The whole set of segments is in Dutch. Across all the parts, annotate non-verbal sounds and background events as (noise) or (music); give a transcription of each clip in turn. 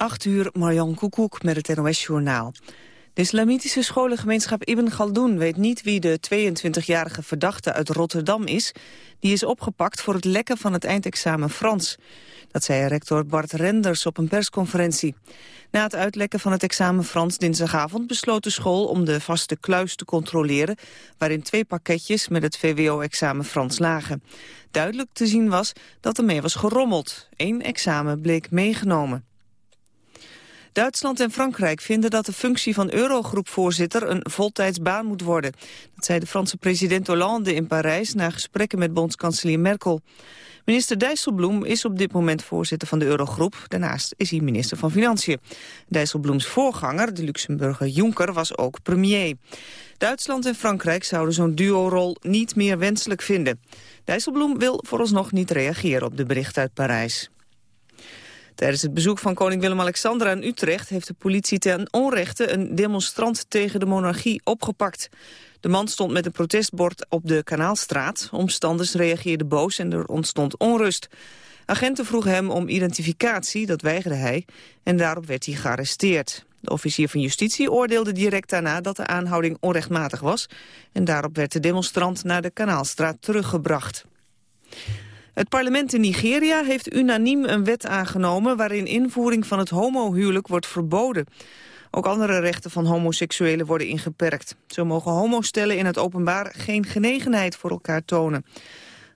8 uur, Marjan Koekoek met het NOS-journaal. De islamitische scholengemeenschap Ibn Galdoen weet niet wie de 22-jarige verdachte uit Rotterdam is. Die is opgepakt voor het lekken van het eindexamen Frans. Dat zei rector Bart Renders op een persconferentie. Na het uitlekken van het examen Frans dinsdagavond besloot de school om de vaste kluis te controleren, waarin twee pakketjes met het VWO-examen Frans lagen. Duidelijk te zien was dat er mee was gerommeld. Eén examen bleek meegenomen. Duitsland en Frankrijk vinden dat de functie van Eurogroepvoorzitter een voltijdsbaan moet worden. Dat zei de Franse president Hollande in Parijs na gesprekken met bondskanselier Merkel. Minister Dijsselbloem is op dit moment voorzitter van de Eurogroep. Daarnaast is hij minister van Financiën. Dijsselbloems voorganger, de Luxemburger Juncker, was ook premier. Duitsland en Frankrijk zouden zo'n duo-rol niet meer wenselijk vinden. Dijsselbloem wil vooralsnog niet reageren op de bericht uit Parijs. Tijdens het bezoek van koning Willem-Alexander aan Utrecht... heeft de politie ten onrechte een demonstrant tegen de monarchie opgepakt. De man stond met een protestbord op de Kanaalstraat. Omstanders reageerden boos en er ontstond onrust. Agenten vroegen hem om identificatie, dat weigerde hij... en daarop werd hij gearresteerd. De officier van justitie oordeelde direct daarna dat de aanhouding onrechtmatig was... en daarop werd de demonstrant naar de Kanaalstraat teruggebracht. Het parlement in Nigeria heeft unaniem een wet aangenomen... waarin invoering van het homohuwelijk wordt verboden. Ook andere rechten van homoseksuelen worden ingeperkt. Zo mogen homostellen in het openbaar geen genegenheid voor elkaar tonen.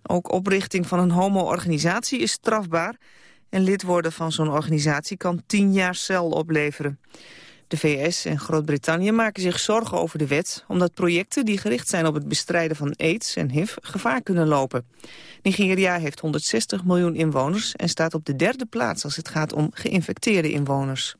Ook oprichting van een homo-organisatie is strafbaar... en lid worden van zo'n organisatie kan tien jaar cel opleveren. De VS en Groot-Brittannië maken zich zorgen over de wet... omdat projecten die gericht zijn op het bestrijden van aids en HIV gevaar kunnen lopen. Nigeria heeft 160 miljoen inwoners en staat op de derde plaats... als het gaat om geïnfecteerde inwoners.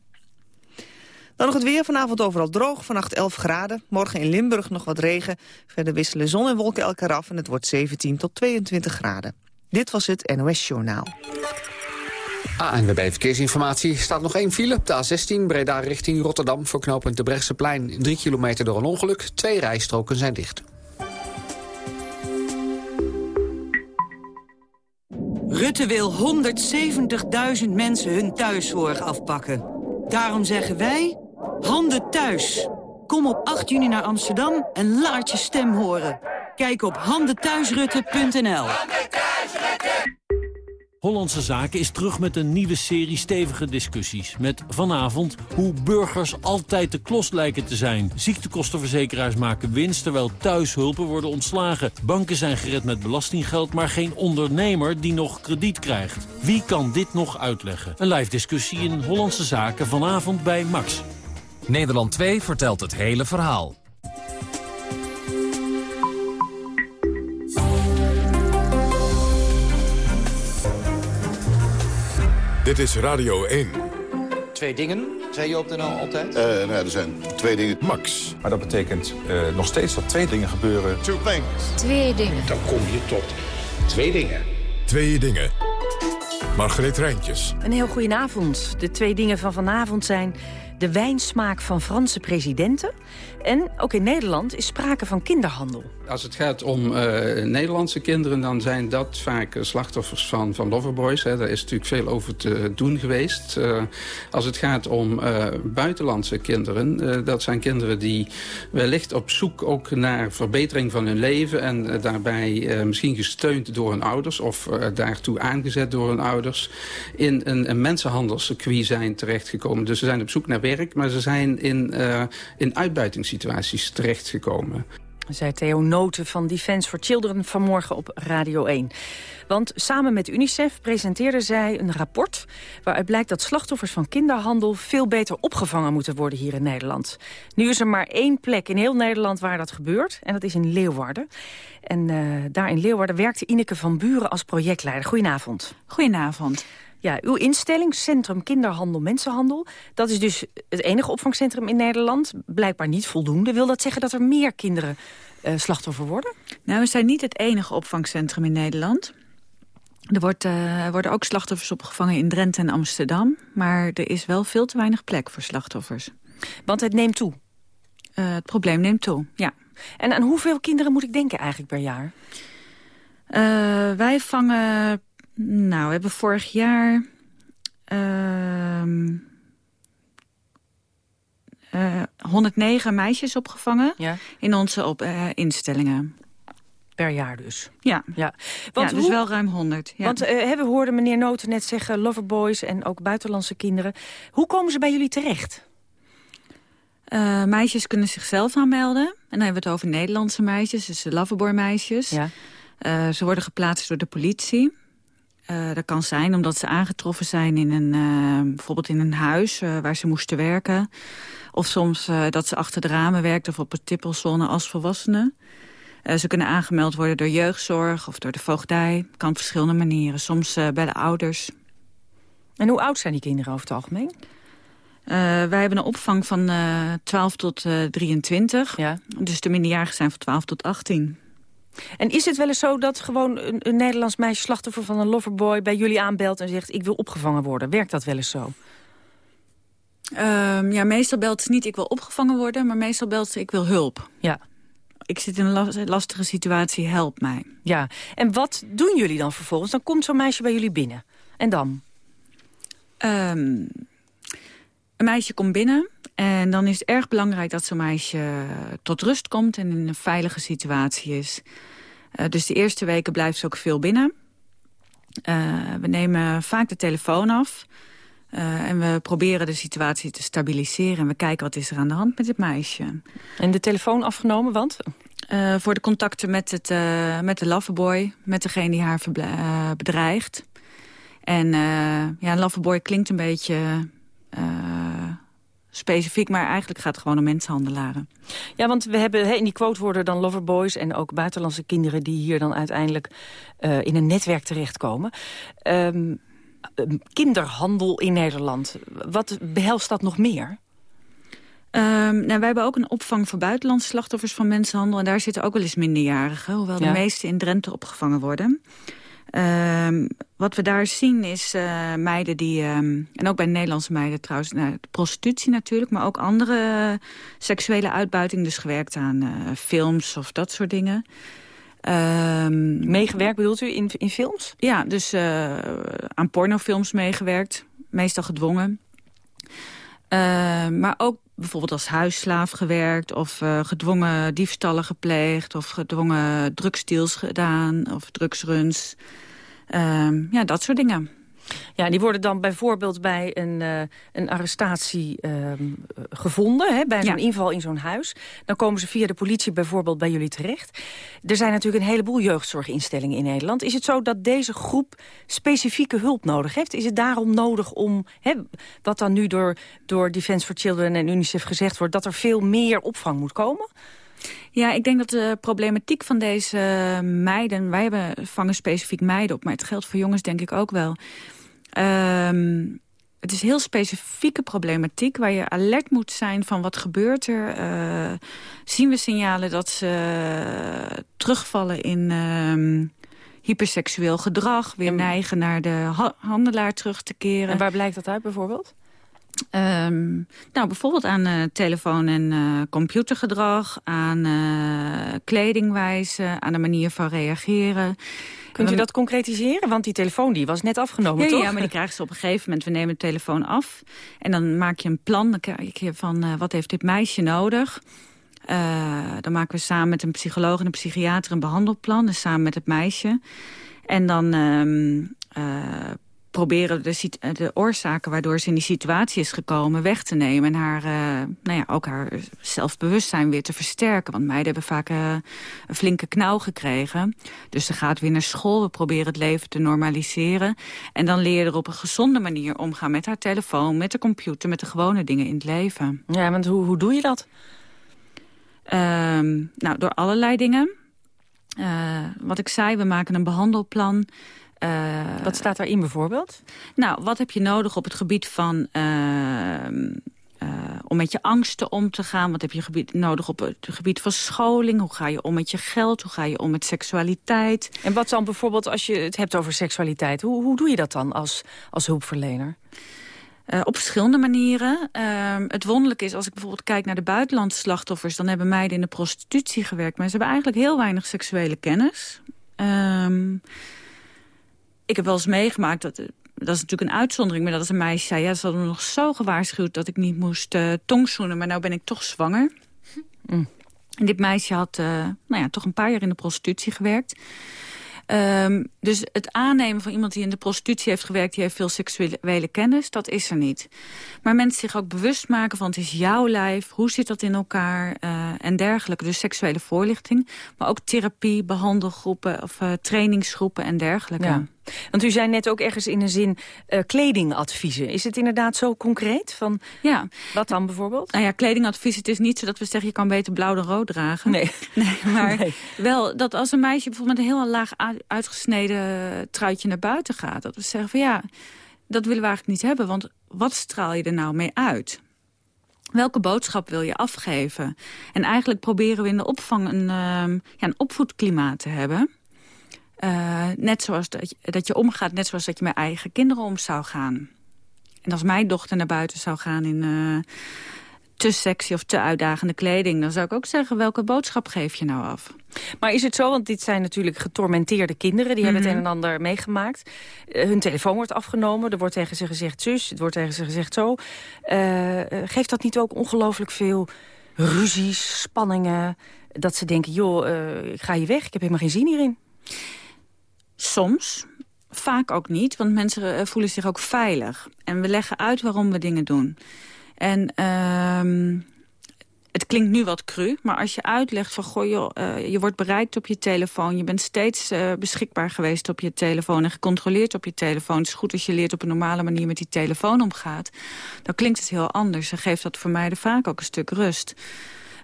Dan nog het weer. Vanavond overal droog, vannacht 11 graden. Morgen in Limburg nog wat regen. Verder wisselen zon en wolken elkaar af en het wordt 17 tot 22 graden. Dit was het NOS Journaal. ANWB Verkeersinformatie. staat nog één file op de A16 Breda richting Rotterdam... voor knooppunt de Brechtseplein. Drie kilometer door een ongeluk. Twee rijstroken zijn dicht. Rutte wil 170.000 mensen hun thuiszorg afpakken. Daarom zeggen wij, handen thuis. Kom op 8 juni naar Amsterdam en laat je stem horen. Kijk op handenthuisrutte.nl. Hollandse Zaken is terug met een nieuwe serie stevige discussies. Met vanavond hoe burgers altijd de klos lijken te zijn. Ziektekostenverzekeraars maken winst terwijl thuishulpen worden ontslagen. Banken zijn gered met belastinggeld, maar geen ondernemer die nog krediet krijgt. Wie kan dit nog uitleggen? Een live discussie in Hollandse Zaken vanavond bij Max. Nederland 2 vertelt het hele verhaal. Dit is Radio 1. Twee dingen, zei je op de NL altijd? Uh, nou er zijn twee dingen. Max. Maar dat betekent uh, nog steeds dat twee dingen gebeuren. Two things. Twee dingen. Dan kom je tot twee dingen. Twee dingen. Margreet Rijntjes. Een heel goedenavond. De twee dingen van vanavond zijn de wijnsmaak van Franse presidenten... en ook in Nederland is sprake van kinderhandel. Als het gaat om uh, Nederlandse kinderen... dan zijn dat vaak slachtoffers van, van loverboys. Hè. Daar is natuurlijk veel over te doen geweest. Uh, als het gaat om buitenlandse kinderen... dat zijn kinderen die wellicht op zoek ook naar verbetering van hun leven... en daarbij misschien gesteund door hun ouders... of daartoe aangezet door hun ouders... in een, mensenhandelscircuit zijn terechtgekomen. Dus ze zijn op zoek naar werk, maar ze zijn in, in uitbuitingssituaties terechtgekomen zei Theo Noten van Defense for Children vanmorgen op Radio 1. Want samen met UNICEF presenteerde zij een rapport... waaruit blijkt dat slachtoffers van kinderhandel... veel beter opgevangen moeten worden hier in Nederland. Nu is er maar één plek in heel Nederland waar dat gebeurt. En dat is in Leeuwarden. En uh, daar in Leeuwarden werkte Ineke van Buren als projectleider. Goedenavond. Goedenavond. Ja, uw instelling, Centrum Kinderhandel Mensenhandel... dat is dus het enige opvangcentrum in Nederland. Blijkbaar niet voldoende. Wil dat zeggen dat er meer kinderen uh, slachtoffer worden? Nou, we zijn niet het enige opvangcentrum in Nederland. Er wordt, uh, worden ook slachtoffers opgevangen in Drenthe en Amsterdam. Maar er is wel veel te weinig plek voor slachtoffers. Want het neemt toe? Uh, het probleem neemt toe, ja. En aan hoeveel kinderen moet ik denken eigenlijk per jaar? Uh, wij vangen nou, we hebben vorig jaar uh, 109 meisjes opgevangen in onze op, instellingen. Per jaar dus? Ja, ja. Want dus wel ruim 100. Ja. Want we hoorden meneer Noten net zeggen, loverboys en ook buitenlandse kinderen. Hoe komen ze bij jullie terecht? Meisjes kunnen zichzelf aanmelden. En dan hebben we het over Nederlandse meisjes, dus de loverboy meisjes. Ja. Ze worden geplaatst door de politie. Uh, dat kan zijn omdat ze aangetroffen zijn in een, bijvoorbeeld in een huis waar ze moesten werken. Of soms dat ze achter de ramen werkt of op een tippelzone als volwassenen. ze kunnen aangemeld worden door jeugdzorg of door de voogdij. Kan op verschillende manieren. Soms bij de ouders. En hoe oud zijn die kinderen over het algemeen? Wij hebben een opvang van uh, 12 tot uh, 23. Ja. Dus de minderjarigen zijn van 12 tot 18. En is het wel eens zo dat gewoon een, een Nederlands meisje slachtoffer van een loverboy bij jullie aanbelt en zegt ik wil opgevangen worden? Werkt dat wel eens zo? Um, ja, meestal belt ze niet ik wil opgevangen worden, maar meestal belt ze ik wil hulp. Ja. Ik zit in een lastige situatie, help mij. Ja, en wat doen jullie dan vervolgens? Dan komt zo'n meisje bij jullie binnen. En dan? Um, een meisje komt binnen en dan is het erg belangrijk dat zo'n meisje tot rust komt en in een veilige situatie is. Uh, dus de eerste weken blijft ze ook veel binnen. Uh, we nemen vaak de telefoon af. Uh, en we proberen de situatie te stabiliseren. En we kijken wat is er aan de hand met het meisje. En de telefoon afgenomen, want? Uh, voor de contacten met, het, uh, met de loverboy, met degene die haar bedreigt. En ja, een loverboy klinkt een beetje specifiek, maar eigenlijk gaat het gewoon om mensenhandelaren. Ja, want we hebben in die quote worden dan loverboys en ook buitenlandse kinderen die hier dan uiteindelijk uh, in een netwerk terechtkomen. Um, kinderhandel in Nederland, wat behelst dat nog meer? Um, nou, wij hebben ook een opvang voor buitenlandse slachtoffers van mensenhandel. En daar zitten ook wel eens minderjarigen, hoewel ja. de meeste in Drenthe opgevangen worden. Uh, wat we daar zien is uh, meiden die, um, en ook bij Nederlandse meiden trouwens, nou, prostitutie natuurlijk, maar ook andere seksuele uitbuiting, dus gewerkt aan uh, films of dat soort dingen. Um, meegewerkt bedoelt u in, in films? Ja, dus uh, aan pornofilms meegewerkt, meestal gedwongen. maar ook bijvoorbeeld als huisslaaf gewerkt... of uh, gedwongen diefstallen gepleegd... of gedwongen drugsdeals gedaan of drugsruns. Uh, ja, dat soort dingen. Ja, die worden dan bijvoorbeeld bij een, uh, een arrestatie uh, gevonden, hè, bij zo'n ja. inval in zo'n huis. Dan komen ze via de politie bijvoorbeeld bij jullie terecht. Er zijn natuurlijk een heleboel jeugdzorginstellingen in Nederland. Is het zo dat deze groep specifieke hulp nodig heeft? Is het daarom nodig om, hè, wat dan nu door, door Defence for Children en UNICEF gezegd wordt... dat er veel meer opvang moet komen? Ja, ik denk dat de problematiek van deze meiden... wij hebben, vangen specifiek meiden op, maar het geldt voor jongens denk ik ook wel... Um, het is heel specifieke problematiek waar je alert moet zijn van wat gebeurt er. Uh, zien we signalen dat ze terugvallen in uh, hyperseksueel gedrag... weer en... neigen naar de ha handelaar terug te keren. En waar blijkt dat uit bijvoorbeeld? Um, nou, bijvoorbeeld aan uh, telefoon- en uh, computergedrag, aan uh, kledingwijze, aan de manier van reageren. Kunt u dat concretiseren? Want die telefoon die was net afgenomen, ja, toch? Ja, maar die krijgen ze op een gegeven moment. We nemen de telefoon af en dan maak je een plan. Dan kijk je van, wat heeft dit meisje nodig? dan maken we samen met een psycholoog en een psychiater een behandelplan. Dus samen met het meisje. En dan um, proberen de, de, oorzaken waardoor ze in die situatie is gekomen weg te nemen. En haar, uh, nou ja, ook haar zelfbewustzijn weer te versterken. Want meiden hebben vaak uh, een flinke knauw gekregen. Dus ze gaat weer naar school. We proberen het leven te normaliseren. En dan leer je er op een gezonde manier omgaan met haar telefoon, met de computer, met de gewone dingen in het leven. Ja, want hoe, hoe doe je dat? Um, nou, door allerlei dingen. Uh, wat ik zei, we maken een behandelplan. Uh, wat staat daarin bijvoorbeeld? Nou, wat heb je nodig op het gebied van... Uh, uh, om met je angsten om te gaan? Wat heb je gebied, nodig op het gebied van scholing? Hoe ga je om met je geld? Hoe ga je om met seksualiteit? En wat dan bijvoorbeeld als je het hebt over seksualiteit? Hoe, hoe doe je dat dan als, als hulpverlener? Uh, op verschillende manieren. Uh, het wonderlijke is, als ik bijvoorbeeld kijk naar de buitenlandse slachtoffers... dan hebben meiden in de prostitutie gewerkt. Maar ze hebben eigenlijk heel weinig seksuele kennis. Um, ik heb wel eens meegemaakt dat dat is natuurlijk een uitzondering, maar dat is een meisje zei... ja, ze hadden me nog zo gewaarschuwd dat ik niet moest uh, tongzoenen... maar nou ben ik toch zwanger. Mm. En dit meisje had uh, nou ja, toch een paar jaar in de prostitutie gewerkt. Um, dus het aannemen van iemand die in de prostitutie heeft gewerkt... die heeft veel seksuele kennis, dat is er niet. Maar mensen zich ook bewust maken van het is jouw lijf... hoe zit dat in elkaar uh, en dergelijke. Dus seksuele voorlichting. Maar ook therapie, behandelgroepen of uh, trainingsgroepen en dergelijke. Ja. Want u zei net ook ergens in een zin uh, kledingadviezen. Is het inderdaad zo concreet? Van, ja. Wat dan bijvoorbeeld? Nou ja, kledingadvies, het is niet zo dat we zeggen... je kan beter blauw dan rood dragen. Nee. (laughs) nee maar nee. wel dat als een meisje bijvoorbeeld met een heel laag uitgesneden truitje naar buiten gaat... dat we zeggen van ja, dat willen we eigenlijk niet hebben. Want wat straal je er nou mee uit? Welke boodschap wil je afgeven? En eigenlijk proberen we in de opvang een, uh, ja, een opvoedklimaat te hebben... Uh, net zoals dat je, dat je omgaat, net zoals dat je met eigen kinderen om zou gaan. En als mijn dochter naar buiten zou gaan in uh, te sexy of te uitdagende kleding... dan zou ik ook zeggen, welke boodschap geef je nou af? Maar is het zo, want dit zijn natuurlijk getormenteerde kinderen... die mm -hmm. hebben het een en ander meegemaakt. Uh, hun telefoon wordt afgenomen, er wordt tegen ze gezegd zus... het wordt tegen ze gezegd zo. geeft dat niet ook ongelooflijk veel ruzies, spanningen... dat ze denken, joh, ik ga je weg, ik heb helemaal geen zin hierin? Soms, vaak ook niet, want mensen eh, voelen zich ook veilig. En we leggen uit waarom we dingen doen. En uh, het klinkt nu wat cru, maar als je uitlegt van... Goh, joh, uh, je wordt bereikt op je telefoon... je bent steeds uh, beschikbaar geweest op je telefoon... en gecontroleerd op je telefoon. Het is goed als je leert op een normale manier met die telefoon omgaat. Dan klinkt het heel anders en geeft dat voor mij de vaak ook een stuk rust.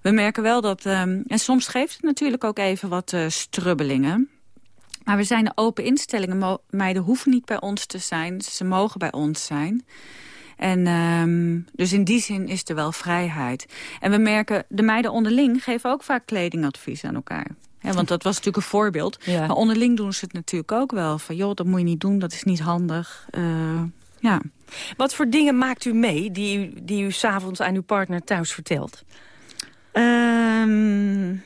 We merken wel dat... Um, en soms geeft het natuurlijk ook even wat strubbelingen... Maar we zijn een open instellingen. Meiden hoeven niet bij ons te zijn. Ze mogen bij ons zijn. En um, dus in die zin is er wel vrijheid. En we merken, de meiden onderling geven ook vaak kledingadvies aan elkaar. Ja, want dat was natuurlijk een voorbeeld. Ja. Maar onderling doen ze het natuurlijk ook wel. Van joh, dat moet je niet doen, dat is niet handig. Uh, ja. Wat voor dingen maakt u mee die u, die u s'avonds aan uw partner thuis vertelt? Um,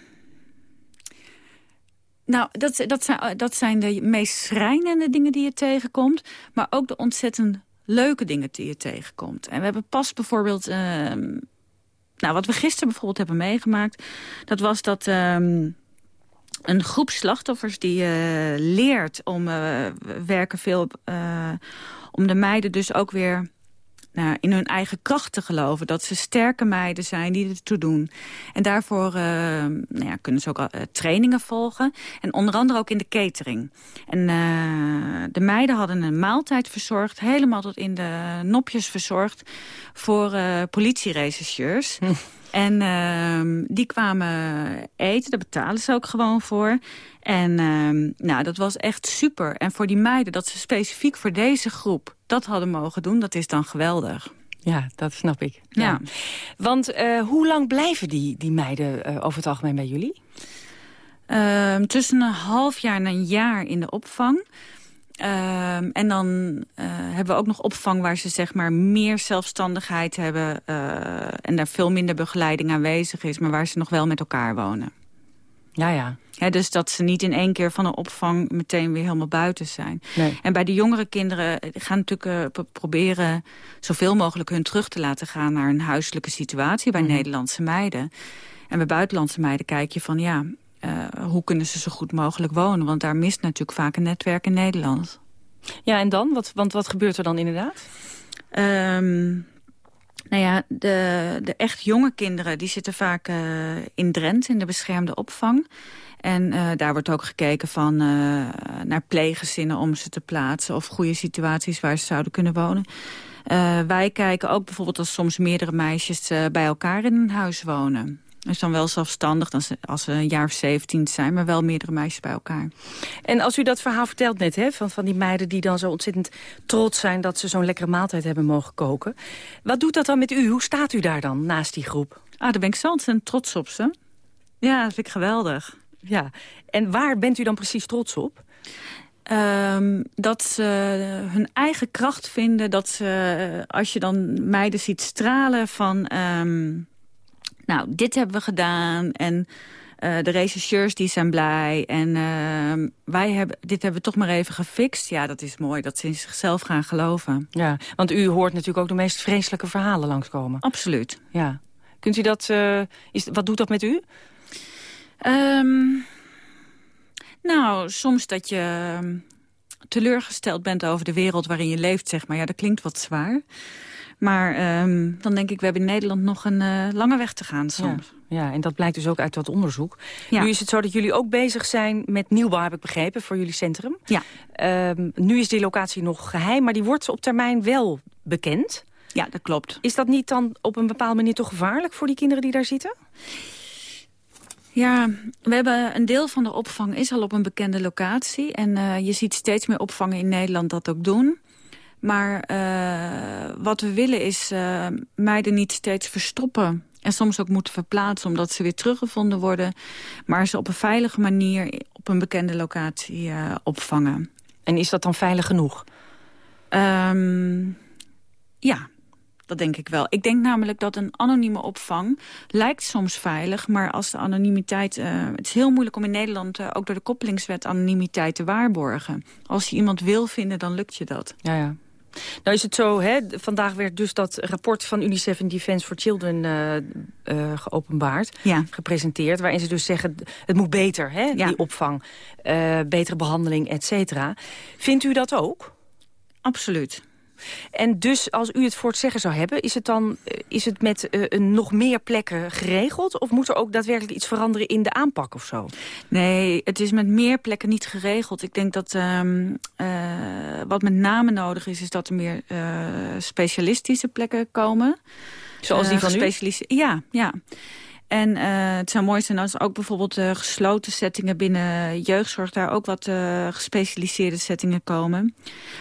nou, dat, dat, zijn, dat zijn de meest schrijnende dingen die je tegenkomt. Maar ook de ontzettend leuke dingen die je tegenkomt. En we hebben pas bijvoorbeeld... Uh, nou, wat we gisteren bijvoorbeeld hebben meegemaakt... dat was dat... Uh, een groep slachtoffers die uh, leert om uh, werken veel... Om de meiden dus ook weer nou, in hun eigen kracht te geloven. Dat ze sterke meiden zijn die het toe doen. En daarvoor uh, nou ja, kunnen ze ook uh, trainingen volgen. En onder andere ook in de catering. En uh, de meiden hadden een maaltijd verzorgd. Helemaal tot in de nopjes verzorgd. Voor politierechercheurs. Hm. En uh, die kwamen eten, daar betalen ze ook gewoon voor. En uh, nou, dat was echt super. En voor die meiden, dat ze specifiek voor deze groep dat hadden mogen doen, dat is dan geweldig. Ja, dat snap ik. Ja. ja. Want uh, hoe lang blijven die, die meiden uh, over het algemeen bij jullie? Uh, tussen een half jaar en een jaar in de opvang. Uh, en dan uh, hebben we ook nog opvang waar ze zeg maar meer zelfstandigheid hebben... En daar veel minder begeleiding aanwezig is... maar waar ze nog wel met elkaar wonen. Ja, ja. dus dat ze niet in één keer van een opvang meteen weer helemaal buiten zijn. Nee. En bij de jongere kinderen gaan natuurlijk uh, proberen... zoveel mogelijk hun terug te laten gaan naar een huiselijke situatie... bij mm -hmm. Nederlandse meiden. En bij buitenlandse meiden kijk je van... ja, uh, hoe kunnen ze zo goed mogelijk wonen? Want daar mist natuurlijk vaak een netwerk in Nederland. Ja, en dan? Wat, want wat gebeurt er dan inderdaad? Um, nou ja, de, de echt jonge kinderen die zitten vaak uh, in Drenthe, in de beschermde opvang. En uh, daar wordt ook gekeken van, uh, naar pleeggezinnen om ze te plaatsen... of goede situaties waar ze zouden kunnen wonen. wij kijken ook bijvoorbeeld als soms meerdere meisjes bij elkaar in een huis wonen. Dus dan wel zelfstandig als ze, als ze een jaar of 17 zijn, maar wel meerdere meisjes bij elkaar. En als u dat verhaal vertelt net, hè, van, van die meiden die dan zo ontzettend trots zijn dat ze zo'n lekkere maaltijd hebben mogen koken. Wat doet dat dan met u? Hoe staat u daar dan naast die groep? Ah, daar ben ik zo ontzettend trots op ze. Ja, dat vind ik geweldig. Ja, en waar bent u dan precies trots op? Um, dat ze hun eigen kracht vinden. Dat ze, als je dan meiden ziet stralen van... Um, nou, dit hebben we gedaan en Uh, de rechercheurs die zijn blij. En uh, wij hebben, dit hebben we toch maar even gefixt. Ja, dat is mooi dat ze in zichzelf gaan geloven. Ja, want u hoort natuurlijk ook de meest vreselijke verhalen langskomen. Absoluut. Ja. Kunt u dat, uh, is, wat doet dat met u? Um, nou, soms dat je teleurgesteld bent over de wereld waarin je leeft, zeg maar. Ja, dat klinkt wat zwaar. Maar um, dan denk ik, we hebben in Nederland nog een uh, lange weg te gaan soms. Ja, ja, en dat blijkt dus ook uit dat onderzoek. Ja. Nu is het zo dat jullie ook bezig zijn met nieuwbouw, heb ik begrepen, voor jullie centrum. Ja. Um, nu is die locatie nog geheim, maar die wordt op termijn wel bekend. Ja, dat klopt. Is dat niet dan op een bepaalde manier toch gevaarlijk voor die kinderen die daar zitten? Ja, we hebben een deel van de opvang is al op een bekende locatie. En uh, je ziet steeds meer opvangen in Nederland dat ook doen. Maar uh, wat we willen is uh, meiden niet steeds verstoppen. En soms ook moeten verplaatsen omdat ze weer teruggevonden worden. Maar ze op een veilige manier op een bekende locatie opvangen. En is dat dan veilig genoeg? Um, ja, dat denk ik wel. Ik denk namelijk dat een anonieme opvang lijkt soms veilig... maar als de anonimiteit... Uh, het is heel moeilijk om in Nederland, uh, ook door de koppelingswet... anonimiteit te waarborgen. Als je iemand wil vinden, dan lukt je dat. Ja, ja. Nou is het zo, hè, vandaag werd dus dat rapport van UNICEF en Defence for Children uh, uh, geopenbaard, ja. gepresenteerd, waarin ze dus zeggen, het moet beter, hè, ja. die opvang, uh, betere behandeling, et cetera. Vindt u dat ook? Absoluut. En dus als u het voor het zeggen zou hebben... is het dan is het met uh, nog meer plekken geregeld? Of moet er ook daadwerkelijk iets veranderen in de aanpak of zo? Nee, het is met meer plekken niet geregeld. Ik denk dat um, uh, wat met name nodig is... is dat er meer uh, specialistische plekken komen. Zoals die van u? Ja, ja. En uh, het zou mooi zijn als ook bijvoorbeeld uh, gesloten settingen binnen jeugdzorg... daar ook wat uh, gespecialiseerde settingen komen.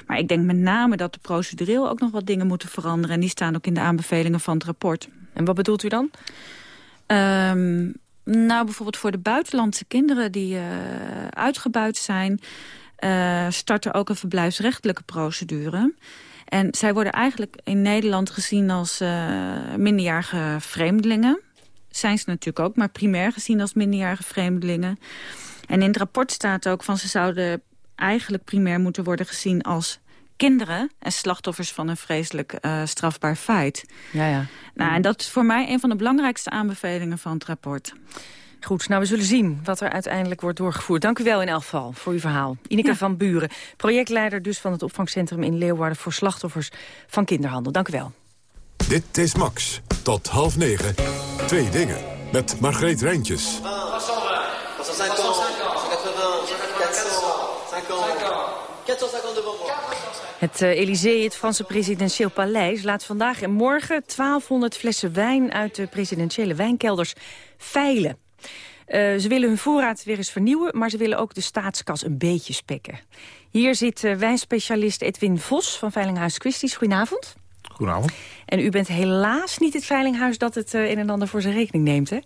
Maar ik denk met name dat de procedureel ook nog wat dingen moeten veranderen. En die staan ook in de aanbevelingen van het rapport. En wat bedoelt u dan? Um, nou, bijvoorbeeld voor de buitenlandse kinderen die uitgebuit zijn... start er ook een verblijfsrechtelijke procedure... En zij worden eigenlijk in Nederland gezien als minderjarige vreemdelingen zijn ze natuurlijk ook, maar primair gezien als minderjarige vreemdelingen. En in het rapport staat ook van ze zouden eigenlijk primair moeten worden gezien als kinderen en slachtoffers van een vreselijk uh, strafbaar feit. Ja, ja. Nou, en dat is voor mij een van de belangrijkste aanbevelingen van het rapport. Goed, nou we zullen zien wat er uiteindelijk wordt doorgevoerd. Dank u wel in elk geval voor uw verhaal. Ineke ja. van Buren, projectleider dus van het opvangcentrum in Leeuwarden... voor slachtoffers van kinderhandel. Dank u wel. Dit is Max. Tot half negen. Twee dingen. Met Margreet Rijntjes. Het Elysée, het Franse presidentieel paleis, laat vandaag en morgen 1200 flessen wijn uit de presidentiële wijnkelders veilen. Uh, ze willen hun voorraad weer eens vernieuwen, maar ze willen ook de staatskas een beetje spekken. Hier zit uh, wijnspecialist Edwin Vos van Veilinghuis Christie's. Goedenavond. Goedenavond. En u bent helaas niet het veilinghuis dat het uh, een en ander voor zijn rekening neemt, hè?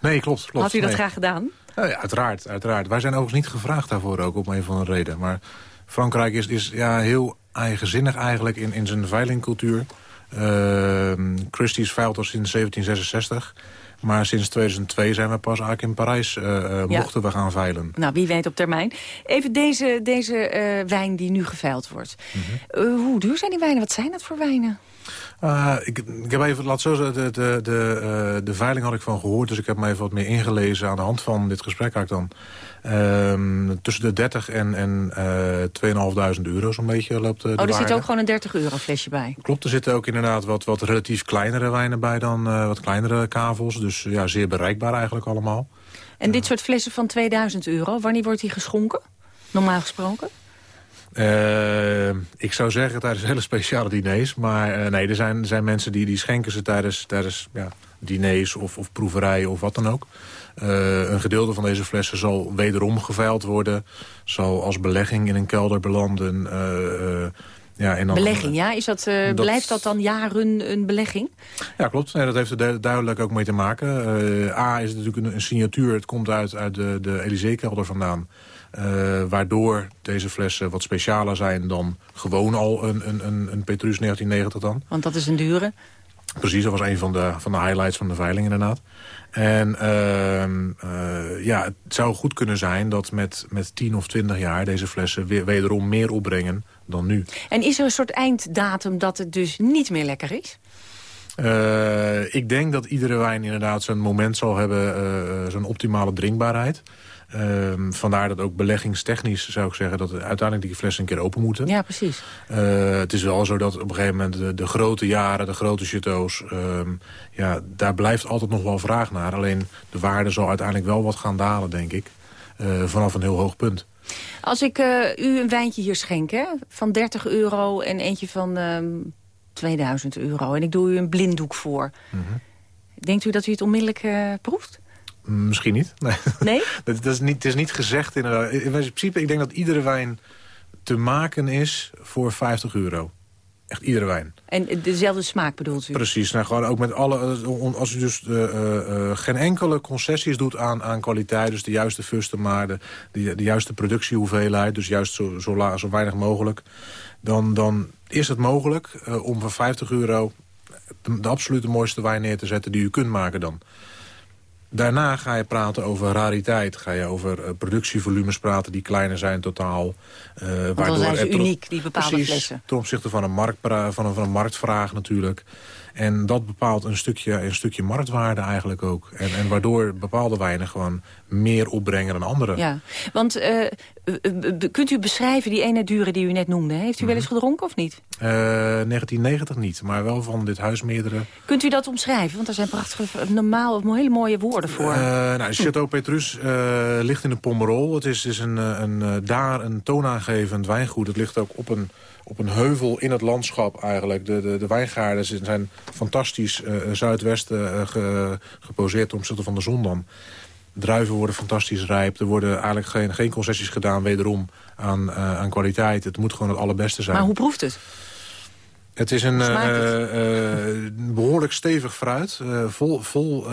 Nee, klopt. klopt. Had u dat nee. graag gedaan? Ja, uiteraard, uiteraard. Wij zijn overigens niet gevraagd daarvoor ook, op een van de reden. Maar Frankrijk is, is ja, heel eigenzinnig eigenlijk in, in zijn veilingcultuur. Uh, Christie's veilt al sinds 1766. Maar sinds 2002 zijn we pas eigenlijk in Parijs, uh, uh, ja. mochten we gaan veilen. Nou, wie weet op termijn. Even deze, deze uh, wijn die nu geveild wordt. Mm -hmm. hoe duur zijn die wijnen? Wat zijn dat voor wijnen? Uh, ik, ik heb even, laat zo zeggen, de, de, de, uh, de veiling had ik van gehoord. Dus ik heb me even wat meer ingelezen aan de hand van dit gesprek. Had ik dan uh, tussen de 30 en, en uh, 2.500 euro zo'n beetje loopt de Oh, er waarde. zit ook gewoon een 30 euro flesje bij? Klopt, er zitten ook inderdaad wat, wat relatief kleinere wijnen bij dan wat kleinere kavels. Dus ja, zeer bereikbaar eigenlijk allemaal. En dit soort flessen van 2000 euro, wanneer wordt die geschonken? Normaal gesproken? Uh, ik zou zeggen tijdens hele speciale diners. Maar uh, nee, er zijn, zijn mensen die, die schenken ze tijdens, tijdens ja, diners of, of proeverijen of wat dan ook. Uh, een gedeelte van deze flessen zal wederom geveild worden. Zal als belegging in een kelder belanden. ja, en dan, belegging, ja? Is dat, dat, blijft dat dan jaren een belegging? Ja, klopt. Nee, dat heeft er duidelijk ook mee te maken. A is het natuurlijk een, een signatuur. Het komt uit, uit de, de Elysée-kelder vandaan. Uh, waardoor deze flessen wat specialer zijn dan gewoon al een, een, een, een Petrus 1990 dan. Want dat is een dure? Precies, dat was een van de, van de highlights van de veiling inderdaad. En ehm, eh, ja, het zou goed kunnen zijn dat met, met 10 of 20 jaar... deze flessen weer, wederom meer opbrengen dan nu. En is er een soort einddatum dat het dus niet meer lekker is? Uh, ik denk dat iedere wijn inderdaad zijn moment zal hebben, zijn optimale drinkbaarheid. Uh, vandaar dat ook beleggingstechnisch zou ik zeggen dat uiteindelijk die flessen een keer open moeten. Ja, precies. het is wel zo dat op een gegeven moment de, de grote jaren, de grote chateaus, ehm, ja, daar blijft altijd nog wel vraag naar. Alleen de waarde zal uiteindelijk wel wat gaan dalen, denk ik, vanaf een heel hoog punt. Als ik u een wijntje hier schenk, hè, van 30 euro en eentje van 2000 euro. En ik doe u een blinddoek voor. Mm Denkt u dat u het onmiddellijk proeft? Misschien niet. Nee? (laughs) nee? dat, is niet, het is niet gezegd inderdaad. In principe, ik denk dat iedere wijn te maken is voor 50 euro. Echt iedere wijn. En dezelfde smaak bedoelt u? Precies. Nou, gewoon ook met alle, eh, als u dus uh, uh, geen enkele concessies doet aan, aan kwaliteit... dus de juiste fusten, maar de, de, de, juiste productiehoeveelheid... dus juist zo, zo, la, zo weinig mogelijk... dan, dan is het mogelijk uh, om voor 50 euro de, de absolute mooiste wijn neer te zetten die u kunt maken dan. Daarna ga je praten over rariteit. Ga je over uh, productievolumes praten die kleiner zijn totaal. Uh, waardoor zijn ze uniek, die bepaalde precies, flessen. ten opzichte van een, markt, van, een, van een marktvraag natuurlijk. En dat bepaalt een stukje, een stukje marktwaarde eigenlijk ook. En, en waardoor bepaalde wijnen gewoon meer opbrengen dan andere. Ja, want uh, kunt u beschrijven die ene dure die u net noemde? Heeft u wel eens Mhm. gedronken of niet? Uh, 1990 niet, maar wel van dit huis meerdere. Kunt u dat omschrijven? Want er zijn prachtige, normaal, hele mooie woorden voor. Uh, nou, Chateau Petrus uh, ligt in de Pomerol. Het is, is een, een, een, daar een toonaangevend wijngoed. Het ligt ook op een, op een heuvel in het landschap eigenlijk. De, de, de wijngaarden zijn fantastisch uh, zuidwesten ge, geposeerd ten opzichte van de zon dan. Druiven worden fantastisch rijp. Er worden eigenlijk geen, geen concessies gedaan, wederom, aan, uh, aan kwaliteit. Het moet gewoon het allerbeste zijn. Maar hoe proeft het? Het is een uh, uh, behoorlijk stevig fruit. vol vol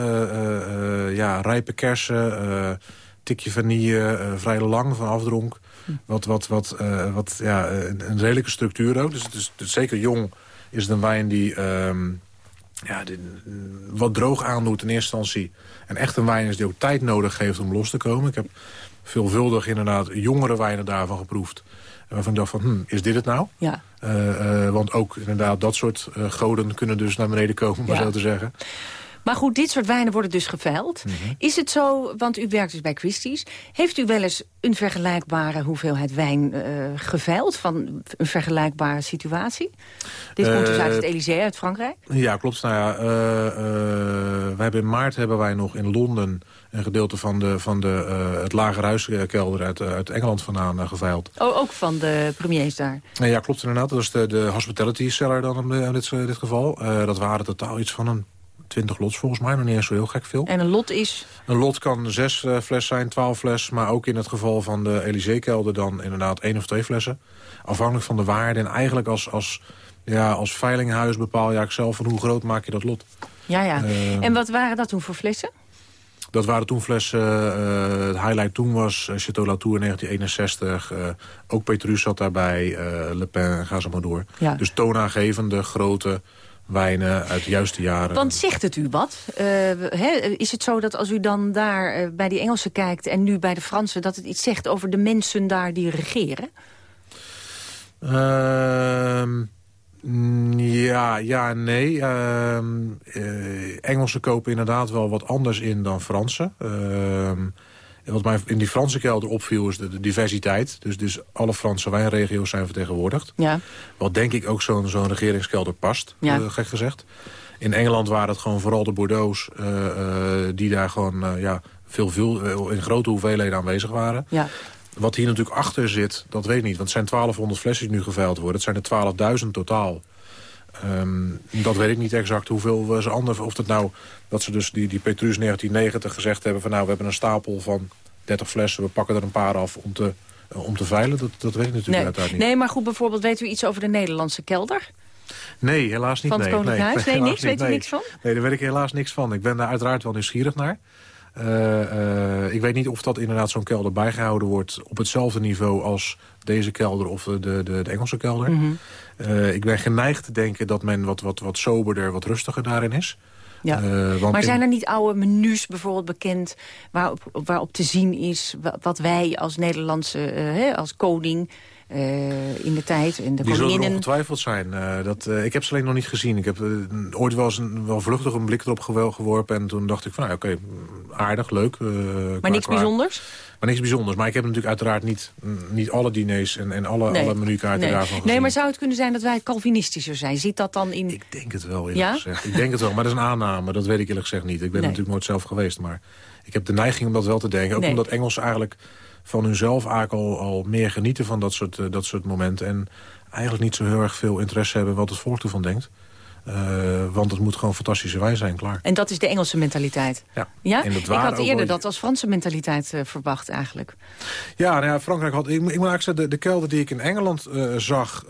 ja, rijpe kersen, tikje vanille, vrij lang van afdronk. Wat, wat, wat, wat, ja, een, een redelijke structuur ook. Dus het is, zeker jong is het een wijn die... Um, ja, die, wat droog aandoet in eerste instantie. En echt een wijn is die ook tijd nodig heeft om los te komen. Ik heb veelvuldig inderdaad jongere wijnen daarvan geproefd. Waarvan ik dacht van, hm, is dit het nou? Ja. Uh, uh, want ook inderdaad dat soort goden kunnen dus naar beneden komen, om ja. zo te zeggen. Maar goed, dit soort wijnen worden dus geveild. Mhm. Mm -hmm. Is het zo, want u werkt dus bij Christie's... heeft u wel eens een vergelijkbare hoeveelheid wijn uh, geveild... van een vergelijkbare situatie? Dit komt dus uit het Elysée, uit Frankrijk? Ja, klopt. Nou ja, uh, we hebben in maart hebben wij nog in Londen... een gedeelte van, de, van de, uh, het lagerhuiskelder uit, uit Engeland vandaan uh, geveild. Oh, ook van de premiers daar? ja, klopt inderdaad. Dat is de, de hospitality cellar dan in dit, dit geval. dat waren totaal iets van een 20 lots volgens mij, nog niet eens zo heel gek veel. En een lot is? Een lot kan zes uh, fles zijn, twaalf fles. Maar ook in het geval van de Elysée-kelder dan inderdaad één of twee flessen. Afhankelijk van de waarde. En eigenlijk als, als, ja, als veilinghuis bepaal je zelf van hoe groot maak je dat lot. Ja, ja. Uh, en wat waren dat toen voor flessen? Dat waren toen flessen, uh, het highlight toen was uh, Chateau Latour 1961. Uh, ook Petrus zat daarbij, Le Pen, ga zo maar door. Ja. Dus toonaangevende, grote wijnen uit de juiste jaren. Want zegt het u wat? Uh, he, is het zo dat als u dan daar uh, bij die Engelsen kijkt... en nu bij de Fransen, dat het iets zegt over de mensen daar die regeren? Uh, ja, ja, nee. Uh, Engelsen kopen inderdaad wel wat anders in dan Fransen. Wat mij in die Franse kelder opviel is de, de, diversiteit. Dus, dus alle Franse wijnregio's zijn vertegenwoordigd. Ja. Wat denk ik ook zo'n zo'n regeringskelder past, ja. uh, gek gezegd. In Engeland waren het gewoon vooral de Bordeaux's... Uh, uh, die daar gewoon ja, veel, veel, in grote hoeveelheden aanwezig waren. Ja. Wat hier natuurlijk achter zit, dat weet ik niet. Want het zijn 1200 flessen die nu geveild worden. Het zijn er 12.000 totaal. Um, dat weet ik niet exact hoeveel ze anders... Of dat nou, dat ze dus die, die Petrus 1990 gezegd hebben... van nou, we hebben een stapel van 30 flessen... we pakken er een paar af om te, uh, om te veilen. Dat, dat weet ik natuurlijk nee. uiteraard niet. Nee, maar goed, bijvoorbeeld weet u iets over de Nederlandse kelder? Nee, helaas niet. Van het nee, Koninklijk Huis? Nee, nee, (laughs) niks? Weet u niks van? Nee, daar weet ik helaas niks van. Ik ben daar uiteraard wel nieuwsgierig naar. Uh, ik weet niet of dat inderdaad zo'n kelder bijgehouden wordt... op hetzelfde niveau als deze kelder of de, de, de Engelse kelder. Mm -hmm. Ik ben geneigd te denken dat men wat, wat, wat soberder, wat rustiger daarin is. Ja. maar zijn er niet oude menus bijvoorbeeld bekend... waarop, waarop te zien is wat wij als Nederlandse, als koning uh, in de tijd. En de die zullen er ongetwijfeld zijn. Uh, dat, uh, ik heb ze alleen nog niet gezien. Ik heb ooit wel eens een, wel vluchtig een blik erop geworpen. En toen dacht ik van, nou, oké, aardig, leuk. maar niks bijzonders? Maar niks bijzonders. Maar ik heb natuurlijk uiteraard niet, niet alle diners en, en alle, nee. alle menukaarten nee. daarvan gezien. Nee, maar zou het kunnen zijn dat wij Calvinistischer zijn? Zit dat dan in... Ik denk het wel, eerlijk ja? gezegd. Ik denk het wel, maar dat is een aanname. Dat weet ik eerlijk gezegd niet. Ik ben nee. natuurlijk nooit zelf geweest. Maar ik heb de neiging om dat wel te denken. Ook omdat Engels eigenlijk van hunzelf eigenlijk al, al meer genieten van dat soort, uh, dat soort momenten. En eigenlijk niet zo heel erg veel interesse hebben wat het volk ervan denkt. Uh, want het moet gewoon fantastische wijn zijn, klaar. En dat is de Engelse mentaliteit? Ja. ja? Ik had eerder dat als Franse mentaliteit uh, verwacht eigenlijk. Ja, nou ja, Frankrijk had... Ik, ik moet eigenlijk zeggen, de, de kelder die ik in Engeland uh, zag...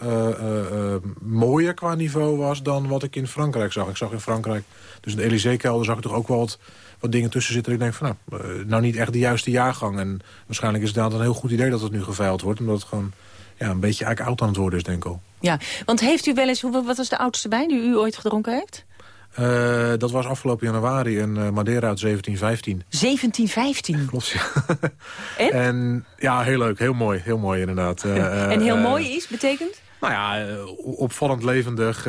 mooier qua niveau was dan wat ik in Frankrijk zag. Ik zag in Frankrijk... Dus in de Elysée-kelder zag ik toch ook wel wat wat dingen tussen zitten. Ik denk van, nou, nou niet echt de juiste jaargang. En waarschijnlijk is het dan een heel goed idee dat het nu geveild wordt. Omdat het gewoon ja, een beetje eigenlijk oud aan het worden is, denk ik al. Ja, want heeft u wel eens, wat was de oudste wijn die u ooit gedronken heeft? Uh, dat was afgelopen januari in uh, Madeira uit 1715. 1715? Klopt, ja. (laughs) En? en? Ja, heel leuk. Heel mooi. Heel mooi, inderdaad. Uh, (laughs) en heel mooi is, betekent? Nou ja, opvallend levendig.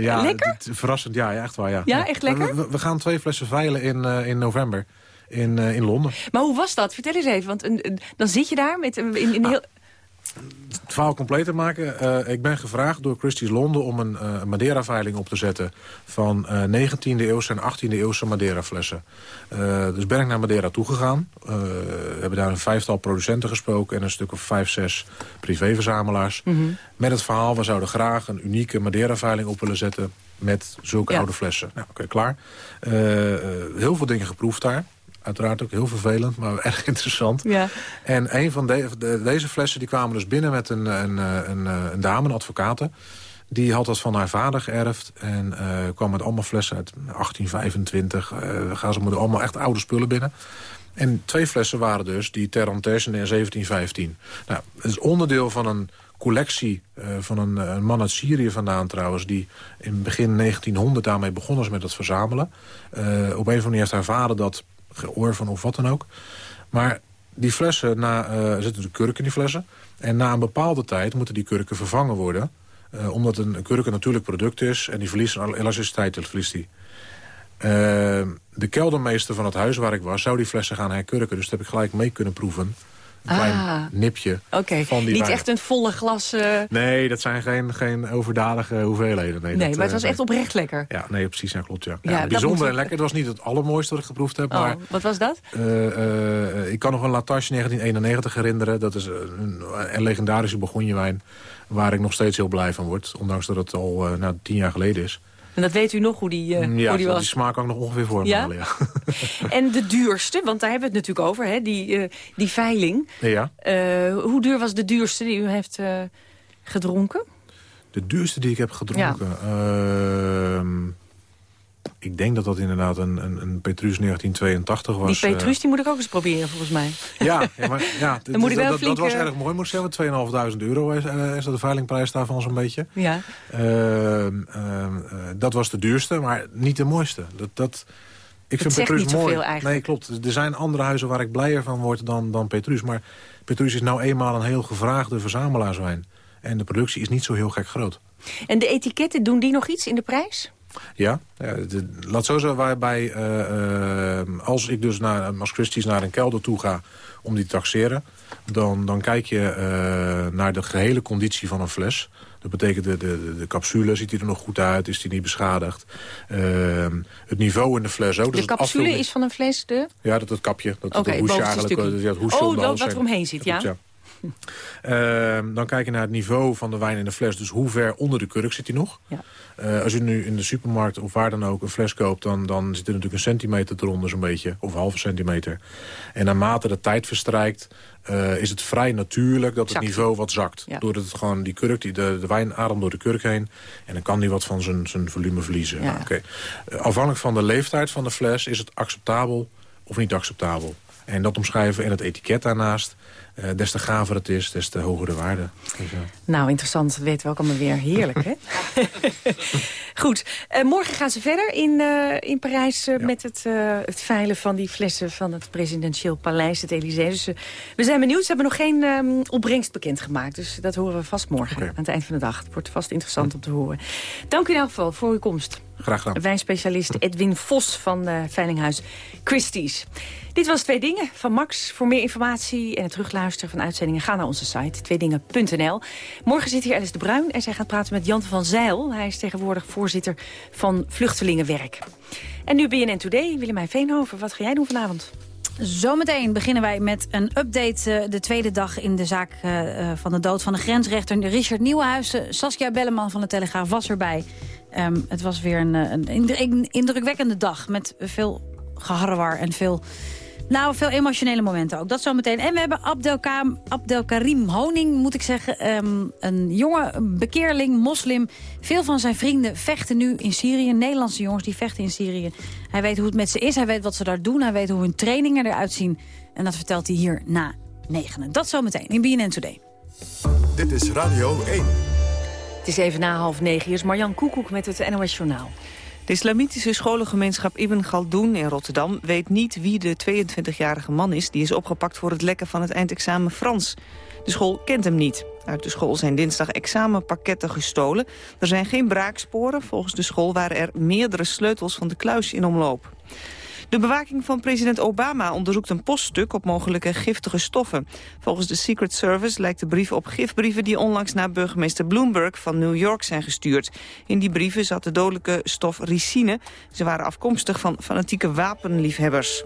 Ja, lekker? Verrassend, ja, echt waar. Ja, ja echt lekker? We, we, gaan twee flessen veilen in, in november in, in Londen. Maar hoe was dat? Vertel eens even, want een, een, dan zit je daar met in, in nou, heel... Het verhaal compleet te maken. Uh, ik ben gevraagd door Christie's Londen om een uh, Madeira-veiling op te zetten... van uh, 19e eeuwse en 18e eeuwse Madeira-flessen. dus ben ik naar Madeira toegegaan. we hebben daar een vijftal producenten gesproken... en een stuk of vijf, zes privéverzamelaars. Mm -hmm. Met het verhaal, we zouden graag een unieke Madeira-veiling op willen zetten... met zulke ja. oude flessen. Nou, oké, okay, klaar. heel veel dingen geproefd daar uiteraard ook heel vervelend, maar (laughs) erg interessant. Ja. En een van de, de, deze flessen die kwamen dus binnen met een, een, een, een dame, een advocate. Die had dat van haar vader geërfd en uh, kwam met allemaal flessen uit 1825. Uh, gaan ze met allemaal echt oude spullen binnen. En twee flessen waren dus die Terrantes in 1715. Nou, het is onderdeel van een collectie uh, van een, een, man uit Syrië vandaan trouwens... die in begin 1900 daarmee begonnen is met het verzamelen. op een of andere manier heeft haar vader dat georven of wat dan ook. Maar die flessen, na, uh, er zitten de kurken in die flessen. En na een bepaalde tijd moeten die kurken vervangen worden. Uh, omdat een, kurk een natuurlijk product is. En die verliest elasticiteit, dat verliest die. Uh, de keldermeester van het huis waar ik was, zou die flessen gaan herkurken. Dus dat heb ik gelijk mee kunnen proeven. Een klein ah, nipje okay. van die Niet echt een volle glas... Uh... Nee, dat zijn geen, geen overdadige hoeveelheden. Nee, nee dat, maar het was echt oprecht lekker. Ja, nee, precies. Ja, klopt. Ja. Ja, ja dat bijzonder en lekker. Het was niet het allermooiste wat ik geproefd heb. Oh, Maar wat was dat? eh, eh, ik kan nog een Latache 1991 herinneren. Dat is een, een legendarische begonjewijn waar ik nog steeds heel blij van word. Ondanks dat het al eh, nou, tien jaar geleden is. En dat weet u nog hoe die, uh, ja, hoe die die was? smaak ik nog ongeveer voor Ja? halen. Ja. (laughs) En de duurste, want daar hebben we het natuurlijk over, hè? Die, eh, die veiling. ja. Eh, hoe duur was de duurste die u heeft gedronken? De duurste die ik heb gedronken. Ehm, ik denk dat dat inderdaad een, een, een Petrus 1982 was. die eh, Petrus, die moet ik ook eens proberen, volgens mij. Ja, ja, maar, ja (laughs) Dan moet ik wel dat, dat was erg mooi, moet ik zeggen. 2.500 euro is, eh, is dat de veilingprijs daarvan zo'n beetje. Ja. Ehm, ehm, eh, dat was de duurste, maar niet de mooiste. Dat, dat, ik vind Petrus niet mooi. eigenlijk. Nee, klopt. Er zijn andere huizen waar ik blijer van word dan, dan Petrus. Maar Petrus is nou eenmaal een heel gevraagde verzamelaarswijn. En de productie is niet zo heel gek groot. En de etiketten, doen die nog iets in de prijs? Ja, ja de, laat zo zeggen, waarbij eh, eh, als ik dus naar, als Christie's naar een kelder toe ga om die te taxeren, dan, dan kijk je eh, naar de gehele conditie van een fles. Dat betekent de, de, de capsule, ziet die er nog goed uit, is die niet beschadigd. Het niveau in de fles ook. dus de capsule is van een fles de... Ja, dat het kapje. Dat, Oké, dat hoesje eigenlijk. hoesje Oh, dat, wat er omheen zit, ja. (laughs) dan kijk je naar het niveau van de wijn in de fles. Dus hoe ver onder de kurk zit hij nog? Ja. Eh, als je nu in de supermarkt of waar dan ook een fles koopt... dan, dan zit er natuurlijk een centimeter eronder zo'n beetje. Of een halve centimeter. En naarmate de tijd verstrijkt... eh, is het vrij natuurlijk dat het Zakt. niveau wat zakt. Ja. Doordat het gewoon die kurk, die, de, de wijn ademt door de kurk heen. En dan kan die wat van zijn, zijn volume verliezen. Ja. Nou. Eh, afhankelijk van de leeftijd van de fles is het acceptabel of niet acceptabel. En dat omschrijven en het etiket daarnaast. Uh, des te gaver het is, des te hoger de waarde. Dus, uh... Nou, interessant. Dat weten we ook allemaal weer. Heerlijk, hè? (laughs) Goed. Uh, morgen gaan ze verder in, in Parijs ja. met het, het veilen van die flessen van het presidentieel paleis, het Elysée. Dus we zijn benieuwd. Ze hebben nog geen um, opbrengst bekendgemaakt. Dus dat horen we vast morgen okay. aan het eind van de dag. Het wordt vast interessant om te horen. Dank u in elk geval voor uw komst. Graag gedaan. Wijnspecialist Edwin Vos van uh, Veilinghuis Christie's. Dit was Twee Dingen van Max. Voor meer informatie en het terugluisteren van uitzendingen... ga naar onze site, tweedingen.nl. Morgen zit hier Alice de Bruin en zij gaat praten met Jan van Zeil. Hij is tegenwoordig voorzitter van Vluchtelingenwerk. En nu BNN Today, Willemijn Veenhoven. Wat ga jij doen vanavond? Zometeen beginnen wij met een update. de tweede dag in de zaak uh, van de dood van de grensrechter Richard Nieuwenhuizen. Saskia Belleman van de Telegraaf was erbij. Um, het was weer een, een indrukwekkende dag met veel geharrewar en veel... Nou, veel emotionele momenten ook. Dat zometeen. En we hebben Abdelkarim, Abdelkarim Honing, moet ik zeggen. Um, een jonge bekeerling, moslim. Veel van zijn vrienden vechten nu in Syrië. Nederlandse jongens die vechten in Syrië. Hij weet hoe het met ze is. Hij weet wat ze daar doen. Hij weet hoe hun trainingen eruit zien. En dat vertelt hij hier na negenen. Dat zometeen in BNN Today. Dit is Radio 1. Is even na half negen. Hier is Marjan Koekoek met het NOS Journaal. De islamitische scholengemeenschap Ibn Galdoen in Rotterdam... weet niet wie de 22-jarige man is... die is opgepakt voor het lekken van het eindexamen Frans. De school kent hem niet. Uit de school zijn dinsdag examenpakketten gestolen. Er zijn geen braaksporen. Volgens de school waren er meerdere sleutels van de kluis in omloop. De bewaking van president Obama onderzoekt een poststuk op mogelijke giftige stoffen. Volgens de Secret Service lijkt de brief op gifbrieven die onlangs naar burgemeester Bloomberg van New York zijn gestuurd. In die brieven zat de dodelijke stof ricine. Ze waren afkomstig van fanatieke wapenliefhebbers.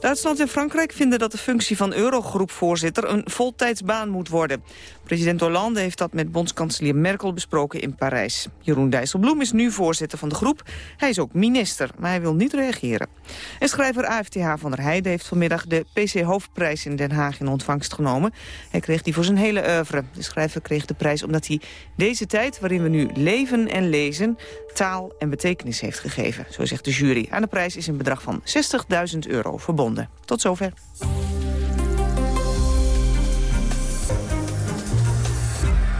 Duitsland en Frankrijk vinden dat de functie van Eurogroepvoorzitter een voltijdsbaan moet worden. President Hollande heeft dat met bondskanselier Merkel besproken in Parijs. Jeroen Dijsselbloem is nu voorzitter van de groep. Hij is ook minister, maar hij wil niet reageren. En schrijver AFTH van der Heijden heeft vanmiddag de PC Hoofdprijs in Den Haag in ontvangst genomen. Hij kreeg die voor zijn hele oeuvre. De schrijver kreeg de prijs omdat hij deze tijd waarin we nu leven en lezen... taal en betekenis heeft gegeven, zo zegt de jury. Aan de prijs is een bedrag van 60.000 euro verbonden. Tot zover.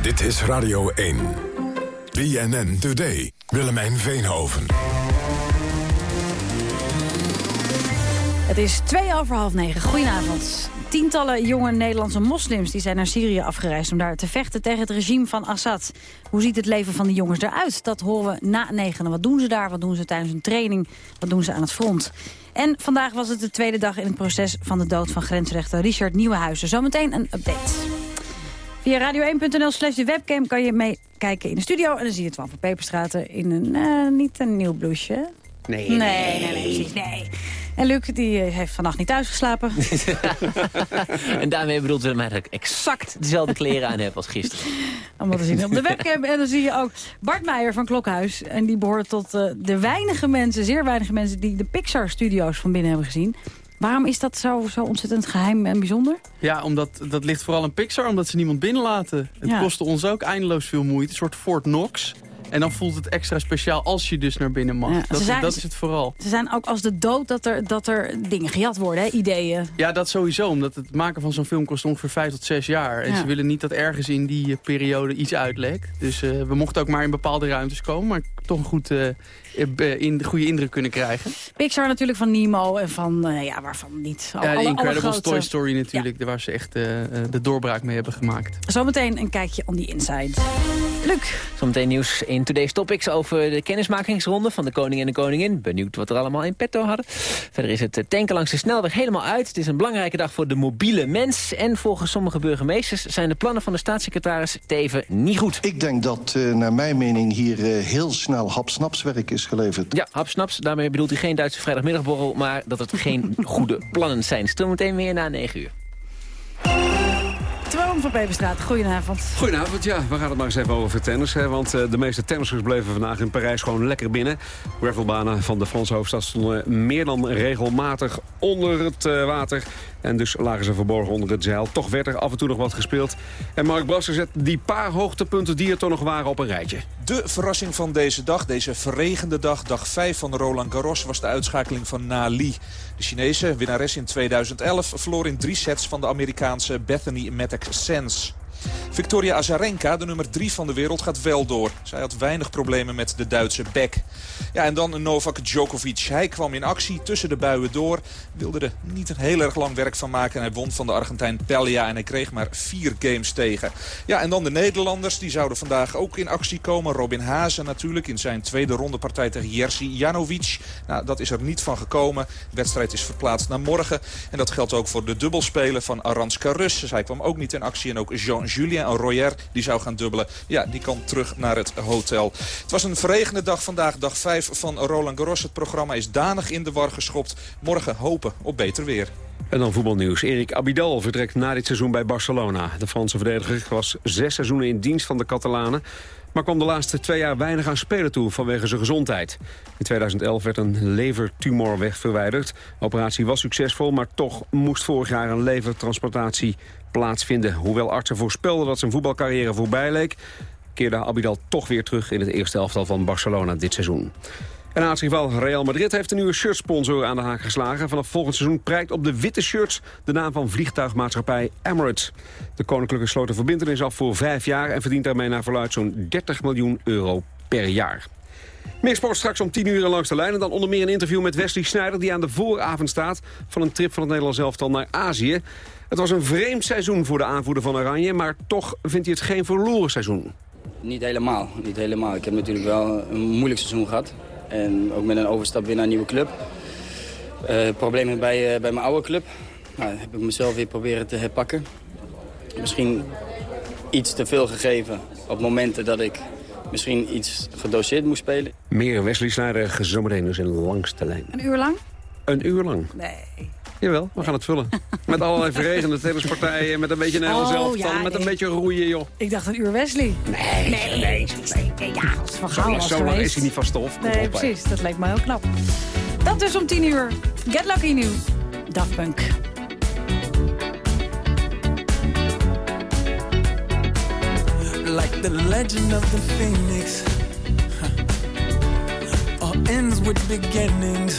Dit is Radio 1. BNN Today. Willemijn Veenhoven. Het is twee over half negen. Goedenavond. Tientallen jonge Nederlandse moslims die zijn naar Syrië afgereisd... om daar te vechten tegen het regime van Assad. Hoe ziet het leven van die jongens eruit? Dat horen we na negen. Wat doen ze daar? Wat doen ze tijdens hun training? Wat doen ze aan het front? En vandaag was het de tweede dag in het proces van de dood van grensrechter Richard Nieuwenhuizen. Zometeen een update. Via radio1.nl slash de webcam kan je meekijken in de studio. En dan zie je het van Peperstraten in een, uh, niet een nieuw blouseje. Nee, nee, nee, nee, precies, nee. En Luc, die eh, heeft vannacht niet thuis geslapen. (laughs) en daarmee bedoelt Willem dat ik exact dezelfde kleren aan heb als gisteren. Allemaal te zien op de webcam. En dan zie je ook Bart Meijer van Klokhuis. En die behoort tot uh, de weinige mensen, zeer weinige mensen... die de Pixar-studio's van binnen hebben gezien. Waarom is dat zo, zo ontzettend geheim en bijzonder? Ja, omdat dat ligt vooral aan Pixar, omdat ze niemand binnenlaten. Het ja. kostte ons ook eindeloos veel moeite. Een soort Fort Knox. En dan voelt het extra speciaal als je dus naar binnen mag. Ja, dat, zijn, dat, is het vooral. Ze zijn ook als de dood dat er, dat er dingen gejat worden, hè? ideeën. Ja, dat sowieso. Omdat het maken van zo'n film kost ongeveer vijf tot zes jaar. En ze willen niet dat ergens in die eh, periode iets uitlekt. Dus uh, we mochten ook maar in bepaalde ruimtes komen. Maar toch een goed, uh, in, goede indruk kunnen krijgen. Pixar natuurlijk van Nemo en van, uh, ja, waarvan niet. ja, de Incredibles Toy Story natuurlijk. Ja. Waar ze echt de doorbraak mee hebben gemaakt. Zometeen een kijkje on the inside. Luc. Zometeen nieuws in Today's Topics over de kennismakingsronde van de koning en de koningin. Benieuwd wat er allemaal in petto hadden. Verder is het tanken langs de snelweg helemaal uit. Het is een belangrijke dag voor de mobiele mens. En volgens sommige burgemeesters zijn de plannen van de staatssecretaris Teven niet goed. Ik denk dat uh, naar mijn mening hier uh, heel snel hapsnapswerk is geleverd. Ja, hapsnaps. Daarmee bedoelt hij geen Duitse vrijdagmiddagborrel... maar dat het geen (laughs) goede plannen zijn. Stel meteen weer na 9 uur. Jan van Peperstraat, goedenavond. Goedenavond, ja. We gaan het maar eens even over tennis. Hè, want uh, de meeste tennissers bleven vandaag in Parijs gewoon lekker binnen. Gravelbanen van de Franse hoofdstad stonden meer dan regelmatig onder het uh, water. En dus lagen ze verborgen onder het zeil. Toch werd er af en toe nog wat gespeeld. En Mark Brasser zet die paar hoogtepunten die er toch nog waren op een rijtje. De verrassing van deze dag, deze verregende dag, dag 5 van Roland Garros... was de uitschakeling van Na Li. De Chinese winnares in 2011 verloor in drie sets van de Amerikaanse Bethany Matek Sands. Victoria Azarenka, de nummer 3 van de wereld, gaat wel door. Zij had weinig problemen met de Duitse bek. Ja, en dan Novak Djokovic. Hij kwam in actie tussen de buien door. Wilde er niet heel erg lang werk van maken. En hij won van de Argentijn Pelia. En hij kreeg maar vier games tegen. Ja, en dan de Nederlanders. Die zouden vandaag ook in actie komen. Robin Hazen natuurlijk in zijn tweede rondepartij tegen Jerzy Janovic. Nou, dat is er niet van gekomen. De wedstrijd is verplaatst naar morgen. En dat geldt ook voor de dubbelspelen van Aranska Rus. Zij kwam ook niet in actie. En ook Jean Julien Royer, die zou gaan dubbelen. Ja, die kan terug naar het hotel. Het was een verregende dag vandaag, dag 5 van Roland Garros. Het programma is danig in de war geschopt. Morgen hopen op beter weer. En dan voetbalnieuws. Erik Abidal vertrekt na dit seizoen bij Barcelona. De Franse verdediger was zes seizoenen in dienst van de Catalanen maar kwam de laatste twee jaar weinig aan spelen toe vanwege zijn gezondheid. In 2011 werd een levertumor wegverwijderd. De operatie was succesvol, maar toch moest vorig jaar een levertransplantatie plaatsvinden. Hoewel artsen voorspelden dat zijn voetbalcarrière voorbij leek... keerde Abidal toch weer terug in het eerste elftal van Barcelona dit seizoen. En aartsrival Real Madrid heeft een nieuwe shirtsponsor aan de haak geslagen. Vanaf volgend seizoen prijkt op de witte shirts de naam van vliegtuigmaatschappij Emirates. De koninklijke sloot een verbindenis af voor vijf jaar... en verdient daarmee naar verluid zo'n 30 miljoen euro per jaar. Meer sport straks om 10 uur langs de lijn. En dan onder meer een interview met Wesley Sneijder... die aan de vooravond staat van een trip van het Nederlands elftal naar Azië. Het was een vreemd seizoen voor de aanvoerder van Oranje... maar toch vindt hij het geen verloren seizoen. Niet helemaal, niet helemaal. Ik heb natuurlijk wel een moeilijk seizoen gehad. En ook met een overstap weer naar een nieuwe club. Uh, problemen bij, uh, bij mijn oude club. Nou, heb ik mezelf weer proberen te herpakken. Misschien iets te veel gegeven op momenten dat ik misschien iets gedoseerd moest spelen. Meer Wesley Sneijder zometeen dus in langste lijn. Een uur lang? Een uur lang. Nee. Jawel, we gaan het vullen. Met allerlei verregende tennispartijen, met een beetje Nederlands oh, ja, met een beetje roeien, joh. Ik dacht een uur Wesley. Nee, nee, nee. nee, ja, als van Gaal was Zo lang is hij niet van stof. Nee, precies. Dat leek me heel knap. Dat dus om tien uur. Get Lucky nu. Daft Punk. Like the legend of the phoenix huh. All ends with beginnings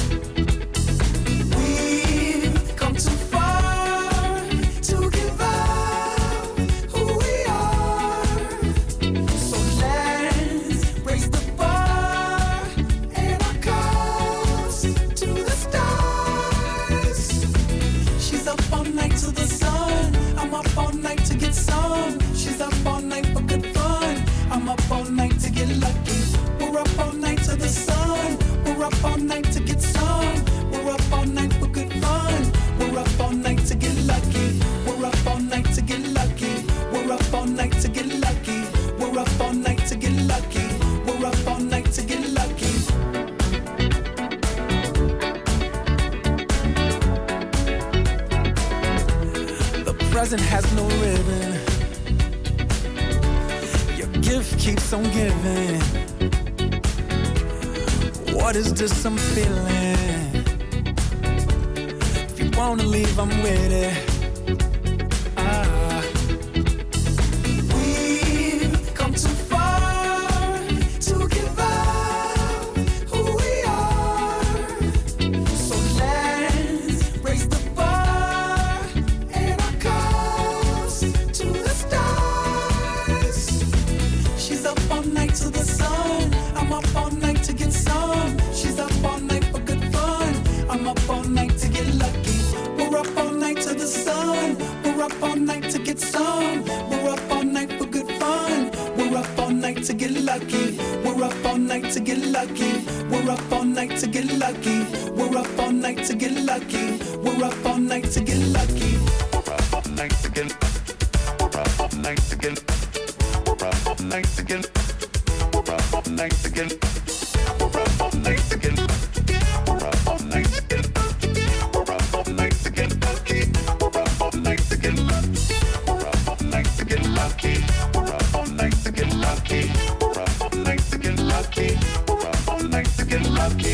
Het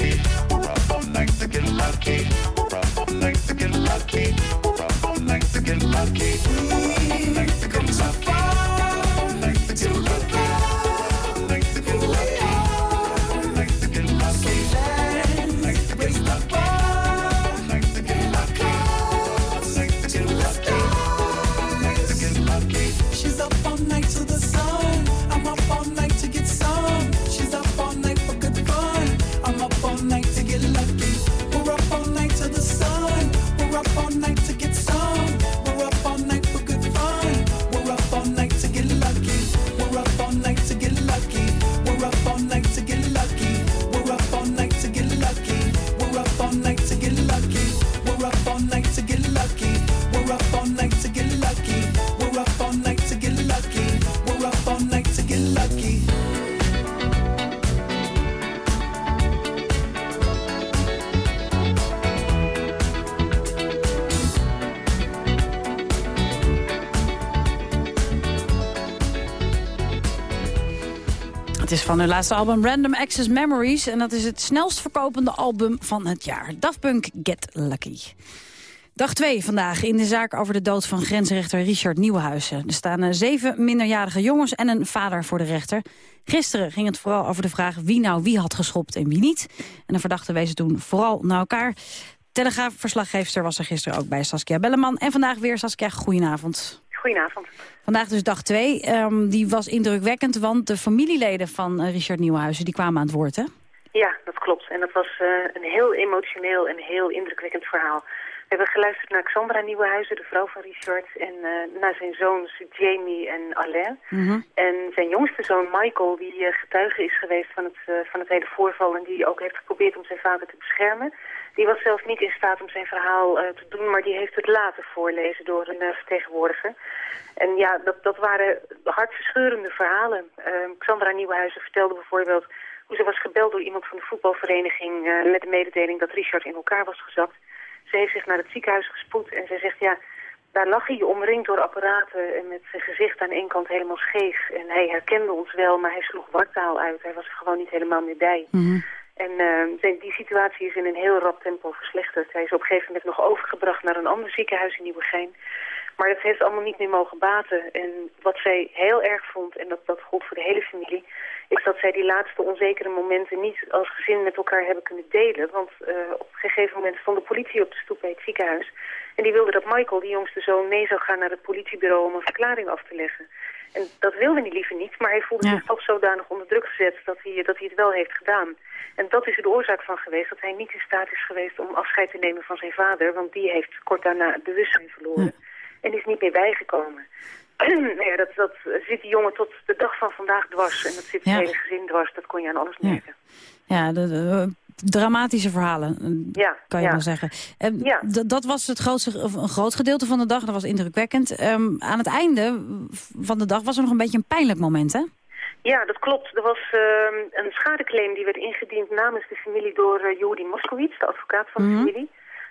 is van hun laatste album Random Access Memories. En dat is het snelst verkopende album van het jaar. Daft Punk Get Lucky. Dag 2 vandaag in de zaak over de dood van grensrechter Richard Nieuwenhuizen. Er staan eh, zeven minderjarige jongens en een vader voor de rechter. Gisteren ging het vooral over de vraag wie nou wie had geschopt en wie niet. En de verdachten wezen toen vooral naar elkaar. Telegraaf-verslaggeefster was er gisteren ook bij Saskia Belleman. En vandaag weer Saskia, goedenavond. Goedenavond. Vandaag dus dag 2. Ehm, die was indrukwekkend, want de familieleden van uh, Richard Nieuwenhuizen... die kwamen aan het woord, hè? Ja, dat klopt. En dat was uh, een heel emotioneel en heel indrukwekkend verhaal. We hebben geluisterd naar Xandra Nieuwenhuizen, de vrouw van Richard... en uh, naar zijn zoons Jamie en Alain. Mm -hmm. En zijn jongste zoon Michael, die getuige is geweest van het, van het hele voorval... en die ook heeft geprobeerd om zijn vader te beschermen... Die was zelf niet in staat om zijn verhaal uh, te doen, maar die heeft het laten voorlezen door een uh, vertegenwoordiger. En ja, dat, dat waren hartverscheurende verhalen. Uh, Xandra Nieuwenhuizen vertelde bijvoorbeeld hoe ze was gebeld door iemand van de voetbalvereniging met de mededeling dat Richard in elkaar was gezakt. Ze heeft zich naar het ziekenhuis gespoed en ze zegt ja, daar lag hij omringd door apparaten en met zijn gezicht aan één kant helemaal scheef. En hij herkende ons wel, maar hij sloeg wartaal uit. Hij was er gewoon niet helemaal meer bij. Mm -hmm. En uh, die situatie is in een heel rap tempo verslechterd. Hij is op een gegeven moment nog overgebracht naar een ander ziekenhuis in Nieuwegein. Maar dat heeft allemaal niet meer mogen baten. En wat zij heel erg vond, en dat, dat gold voor de hele familie... is dat zij die laatste onzekere momenten niet als gezin met elkaar hebben kunnen delen. Want uh, op een gegeven moment stond de politie op de stoep bij het ziekenhuis. En die wilde dat Michael, die jongste zoon, mee zou gaan naar het politiebureau om een verklaring af te leggen. En dat wilde hij liever niet, maar hij voelde ja. zich toch zodanig onder druk gezet dat hij, dat hij het wel heeft gedaan. En dat is er de oorzaak van geweest, dat hij niet in staat is geweest om afscheid te nemen van zijn vader. Want die heeft kort daarna het bewustzijn verloren. Ja. En is niet meer bijgekomen. (clears throat) nou ja, dat, dat zit die jongen tot de dag van vandaag dwars. En dat zit het hele gezin dwars, dat kon je aan alles merken. Ja, de, de, dramatische verhalen, ja, kan je wel zeggen. Um, ja. Dat was het grootste, een groot gedeelte van de dag, dat was indrukwekkend. Um, aan het einde van de dag was er nog een beetje een pijnlijk moment, hè? Ja, dat klopt. Er was uh, een schadeclaim die werd ingediend namens de familie door uh, Jordi Moskowitz, de advocaat van Mhm. de familie.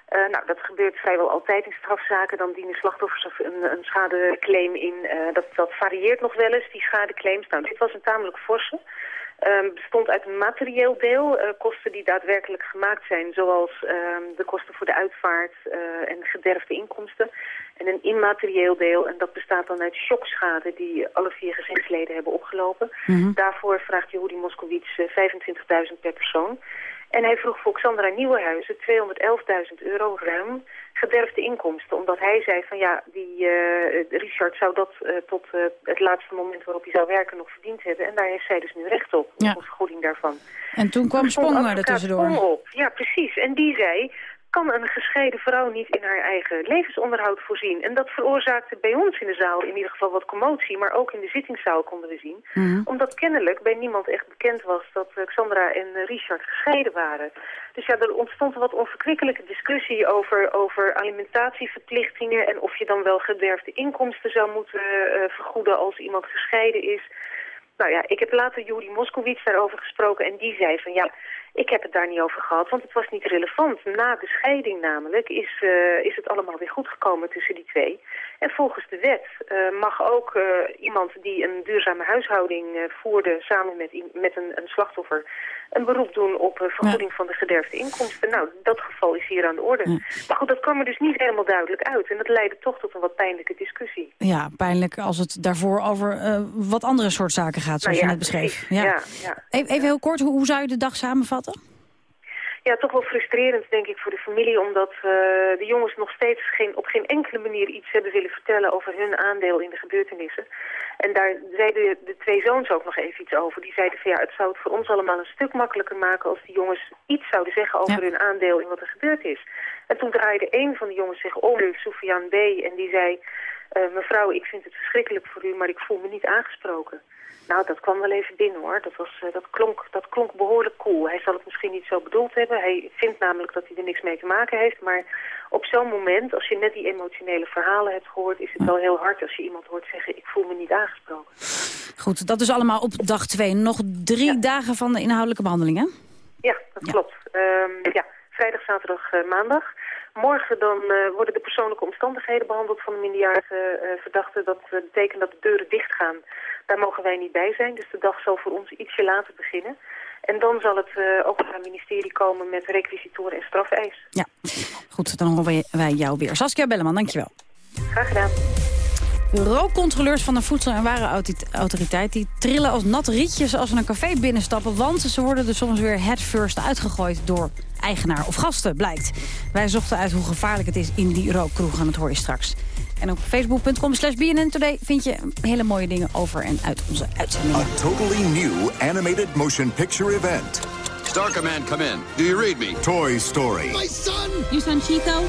Uh, nou, dat gebeurt vrijwel altijd in strafzaken. Dan dienen slachtoffers een, een schadeclaim in. Uh, dat, dat varieert nog wel eens, die schadeclaims. Nou, dit was een tamelijk forse. Um, bestond uit een materieel deel, uh, kosten die daadwerkelijk gemaakt zijn, zoals um, de kosten voor de uitvaart en gederfde inkomsten. En een immaterieel deel, en dat bestaat dan uit shockschade die alle vier gezinsleden hebben opgelopen. Mm -hmm. Daarvoor vraagt Yehudi Moskowitz uh, 25.000 per persoon. En hij vroeg voor Xandra Nieuwenhuizen 211.000 euro ruim gederfde inkomsten. Omdat hij zei van ja, die uh, Richard zou dat uh, tot uh, het laatste moment waarop hij zou werken nog verdiend hebben. En daar heeft zij dus nu recht op, ja. op vergoeding daarvan. En toen kwam Sponger er tussendoor. Op. Ja, precies. En die zei, kan een gescheiden vrouw niet in haar eigen levensonderhoud voorzien. En dat veroorzaakte bij ons in de zaal in ieder geval wat commotie, maar ook in de zittingszaal konden we zien. Mhm. Mm -hmm. Omdat kennelijk bij niemand echt bekend was dat uh, Xandra en uh, Richard gescheiden waren. Dus ja, er ontstond een wat onverkwikkelijke discussie over, over alimentatieverplichtingen en of je dan wel gederfde inkomsten zou moeten uh, vergoeden als iemand gescheiden is. Nou ja, ik heb later Juri Moskowitz daarover gesproken en die zei van ja, ik heb het daar niet over gehad, want het was niet relevant. Na de scheiding namelijk is, uh, is het allemaal weer goed gekomen tussen die twee. En volgens de wet uh, mag ook uh, iemand die een duurzame huishouding voerde samen met, met een, een, slachtoffer een beroep doen op vergoeding van de gederfde inkomsten. Nou, dat geval is hier aan de orde. Maar goed, dat kwam er dus niet helemaal duidelijk uit. En dat leidde toch tot een wat pijnlijke discussie. Ja, pijnlijk als het daarvoor over wat andere soort zaken gaat, zoals nou, ja, je net beschreef. Ja. Ja, even, even heel kort, hoe, hoe zou je de dag samenvatten? Ja, toch wel frustrerend denk ik voor de familie, omdat uh, de jongens nog steeds geen, op geen enkele manier iets hebben willen vertellen over hun aandeel in de gebeurtenissen. En daar zeiden de twee zoons ook nog even iets over. Die zeiden van ja, het zou het voor ons allemaal een stuk makkelijker maken als die jongens iets zouden zeggen over hun aandeel in wat er gebeurd is. En toen draaide een van de jongens zich om, Soufiane B, en die zei, uh, mevrouw, ik vind het verschrikkelijk voor u, maar ik voel me niet aangesproken. Nou, dat kwam wel even binnen hoor. Dat, was, uh, dat, klonk, dat klonk behoorlijk cool. Hij zal het misschien niet zo bedoeld hebben. Hij vindt namelijk dat hij er niks mee te maken heeft. Maar op zo'n moment, als je net die emotionele verhalen hebt gehoord... is het wel heel hard als je iemand hoort zeggen... ik voel me niet aangesproken. Goed, dat is allemaal op dag twee. Nog drie dagen van de inhoudelijke behandeling, hè? Ja, dat ja. klopt. Um, ja, vrijdag, zaterdag, uh, maandag. Morgen dan uh, worden de persoonlijke omstandigheden behandeld van de minderjarige uh, verdachte. Dat betekent dat de deuren dicht gaan daar mogen wij niet bij zijn, dus de dag zal voor ons ietsje later beginnen. En dan zal het uh, Openbaar Ministerie komen met requisitoren en strafeis. Ja, goed, dan horen wij jou weer. Saskia Belleman, dankjewel. Graag gedaan. Rookcontroleurs van de Voedsel- en Warenautoriteit... die trillen als natte rietjes als ze een café binnenstappen... want ze worden er soms weer headfirst uitgegooid door eigenaar of gasten, blijkt. Wij zochten uit hoe gevaarlijk het is in die rookkroeg... en dat hoor je straks. En op facebook.com slash Today vind je hele mooie dingen over en uit onze uitzendingen. A totally new animated motion picture event. Star Command, come in. Do you read me? Toy Story. My son! You son Chico?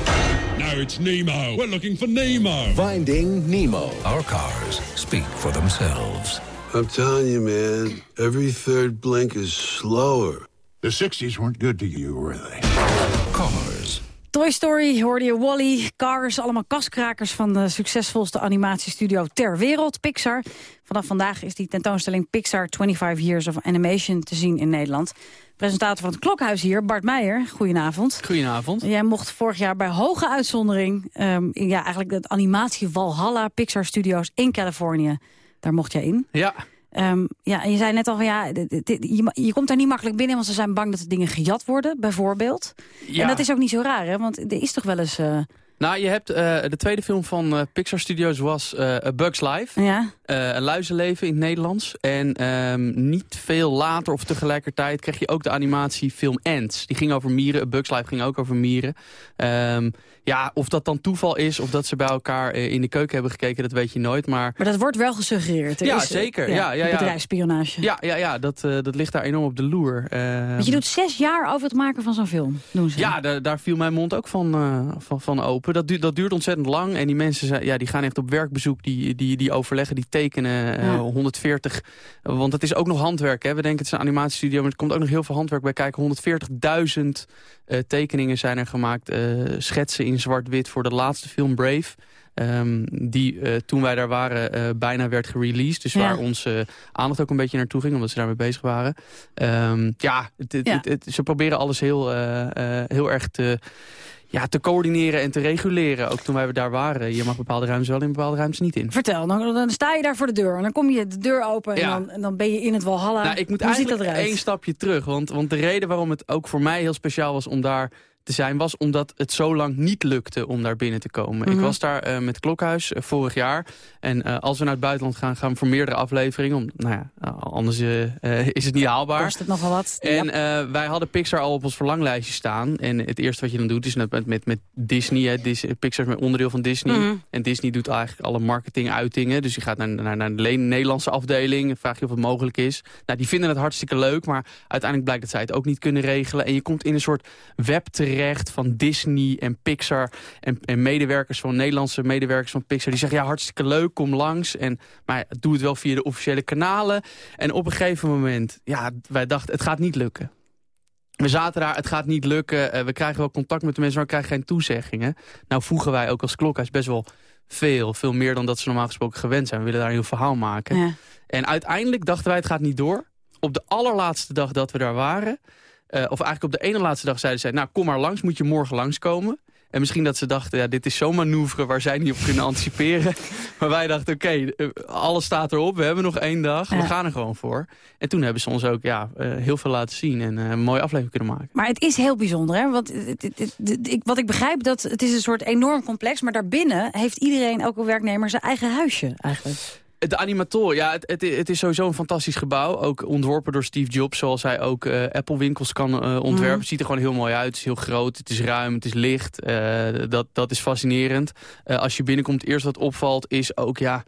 No, it's Nemo. We're looking for Nemo. Finding Nemo. Our cars speak for themselves. I'm telling you, man, every third blink is slower. The 60s weren't good to you, were they? Cars. Toy Story hoorde je Wally, Cars, allemaal kaskrakers van de succesvolste animatiestudio ter wereld, Pixar. Vanaf vandaag is die tentoonstelling Pixar 25 Years of Animation te zien in Nederland. Presentator van het Klokhuis hier, Bart Meijer. Goedenavond. Goedenavond. Jij mocht vorig jaar bij hoge uitzondering... Um, ja, eigenlijk het animatie Valhalla Pixar Studios in Californië. Daar mocht jij in. Ja. Um, ja, en je zei net al van ja, dit, dit, je, je, komt daar niet makkelijk binnen, want ze zijn bang dat de dingen gejat worden, bijvoorbeeld. Ja. En dat is ook niet zo raar, hè? Want er is toch wel eens. Uh... Nou, je hebt uh, de tweede film van uh, Pixar Studios was A Bug's Life. Ja. een luizenleven in het Nederlands. En um, niet veel later of tegelijkertijd kreeg je ook de animatiefilm Ants. Die ging over mieren. A Bug's Life ging ook over mieren. Um, ja, of dat dan toeval is of dat ze bij elkaar in de keuken hebben gekeken, dat weet je nooit. Maar, maar dat wordt wel gesuggereerd. Er ja, is, zeker. Ja, ja, ja, bedrijfsspionage. Ja, ja, ja dat, dat ligt daar enorm op de loer. Uh, Want je doet zes jaar over het maken van zo'n film, doen ze. Ja, da daar viel mijn mond ook van, van, van open. Dat, du dat duurt ontzettend lang. En die mensen zijn, ja, die gaan echt op werkbezoek, die, die, die overleggen, die tekenen ja. 140. Want het is ook nog handwerk. Hè. We denken het is een animatiestudio, maar er komt ook nog heel veel handwerk bij kijken. 140.000 tekeningen zijn er gemaakt, schetsen in zwart-wit voor de laatste film Brave. Um, die uh, toen wij daar waren uh, bijna werd gereleased. Dus ja. waar onze aandacht ook een beetje naartoe ging. Omdat ze daarmee bezig waren. Um, ja, het, het, ja. Het, ze proberen alles heel, heel erg te, ja, te coördineren en te reguleren. Ook toen wij daar waren. Je mag bepaalde ruimtes wel in bepaalde ruimtes niet in. Vertel, dan, dan sta je daar voor de deur. En dan kom je de deur open en, ja. dan, en dan ben je in het Walhalla. Nou, ik moet Hoe eigenlijk ziet dat eruit? één stapje terug. Want, want de reden waarom het ook voor mij heel speciaal was om daar te zijn... was omdat het zo lang niet lukte om daar binnen te komen. Mm -hmm. Ik was daar uh, met Klokhuis uh, vorig jaar. En uh, als we naar het buitenland gaan, gaan we voor meerdere afleveringen. Om, nou ja, anders is het niet haalbaar. Kost het nogal wat. En ja. wij hadden Pixar al op ons verlanglijstje staan. En het eerste wat je dan doet is met, met, met Disney. Hè. Disney. Pixar is met onderdeel van Disney. Mm -hmm. En Disney doet eigenlijk alle marketinguitingen. Dus je gaat naar, naar, naar de Nederlandse afdeling. Vraag je of het mogelijk is. Nou, die vinden het hartstikke leuk. Maar uiteindelijk blijkt dat zij het ook niet kunnen regelen. En je komt in een soort web terecht van Disney en Pixar en, en, medewerkers van Nederlandse medewerkers van Pixar. Die zeggen ja hartstikke leuk, kom langs. En, maar doe het wel via de officiële kanalen. En op een gegeven moment, ja, wij dachten het gaat niet lukken. We zaten daar, het gaat niet lukken. Uh, we krijgen wel contact met de mensen, maar we krijgen geen toezeggingen. Nou voegen wij ook als klokhuis best wel veel. Veel meer dan dat ze normaal gesproken gewend zijn. We willen daar een heel verhaal maken. Ja. En uiteindelijk dachten wij, het gaat niet door. Op de allerlaatste dag dat we daar waren... eh, of eigenlijk op de ene laatste dag zeiden zij... nou, kom maar langs, moet je morgen langskomen. En misschien dat ze dachten, ja, dit is zo'n manoeuvre waar zij niet op kunnen anticiperen. (laughs) Maar wij dachten, oké, eh, alles staat erop, we hebben nog één dag, we gaan er gewoon voor. En toen hebben ze ons ook ja, eh, heel veel laten zien en een mooie aflevering kunnen maken. Maar het is heel bijzonder, hè? Want het- het- het- het- ik- wat ik begrijp, dat het is een soort enorm complex... maar daarbinnen heeft iedereen, elke werknemer, zijn eigen huisje eigenlijk. De animatoren, ja, het, het, het is sowieso een fantastisch gebouw. Ook ontworpen door Steve Jobs, zoals hij ook eh, Apple-winkels kan eh, ontwerpen. Mhm. Het ziet er gewoon heel mooi uit. Het is heel groot, het is ruim, het is licht. Eh, dat, dat is fascinerend. Als je binnenkomt, het eerste wat opvalt is ook, ja...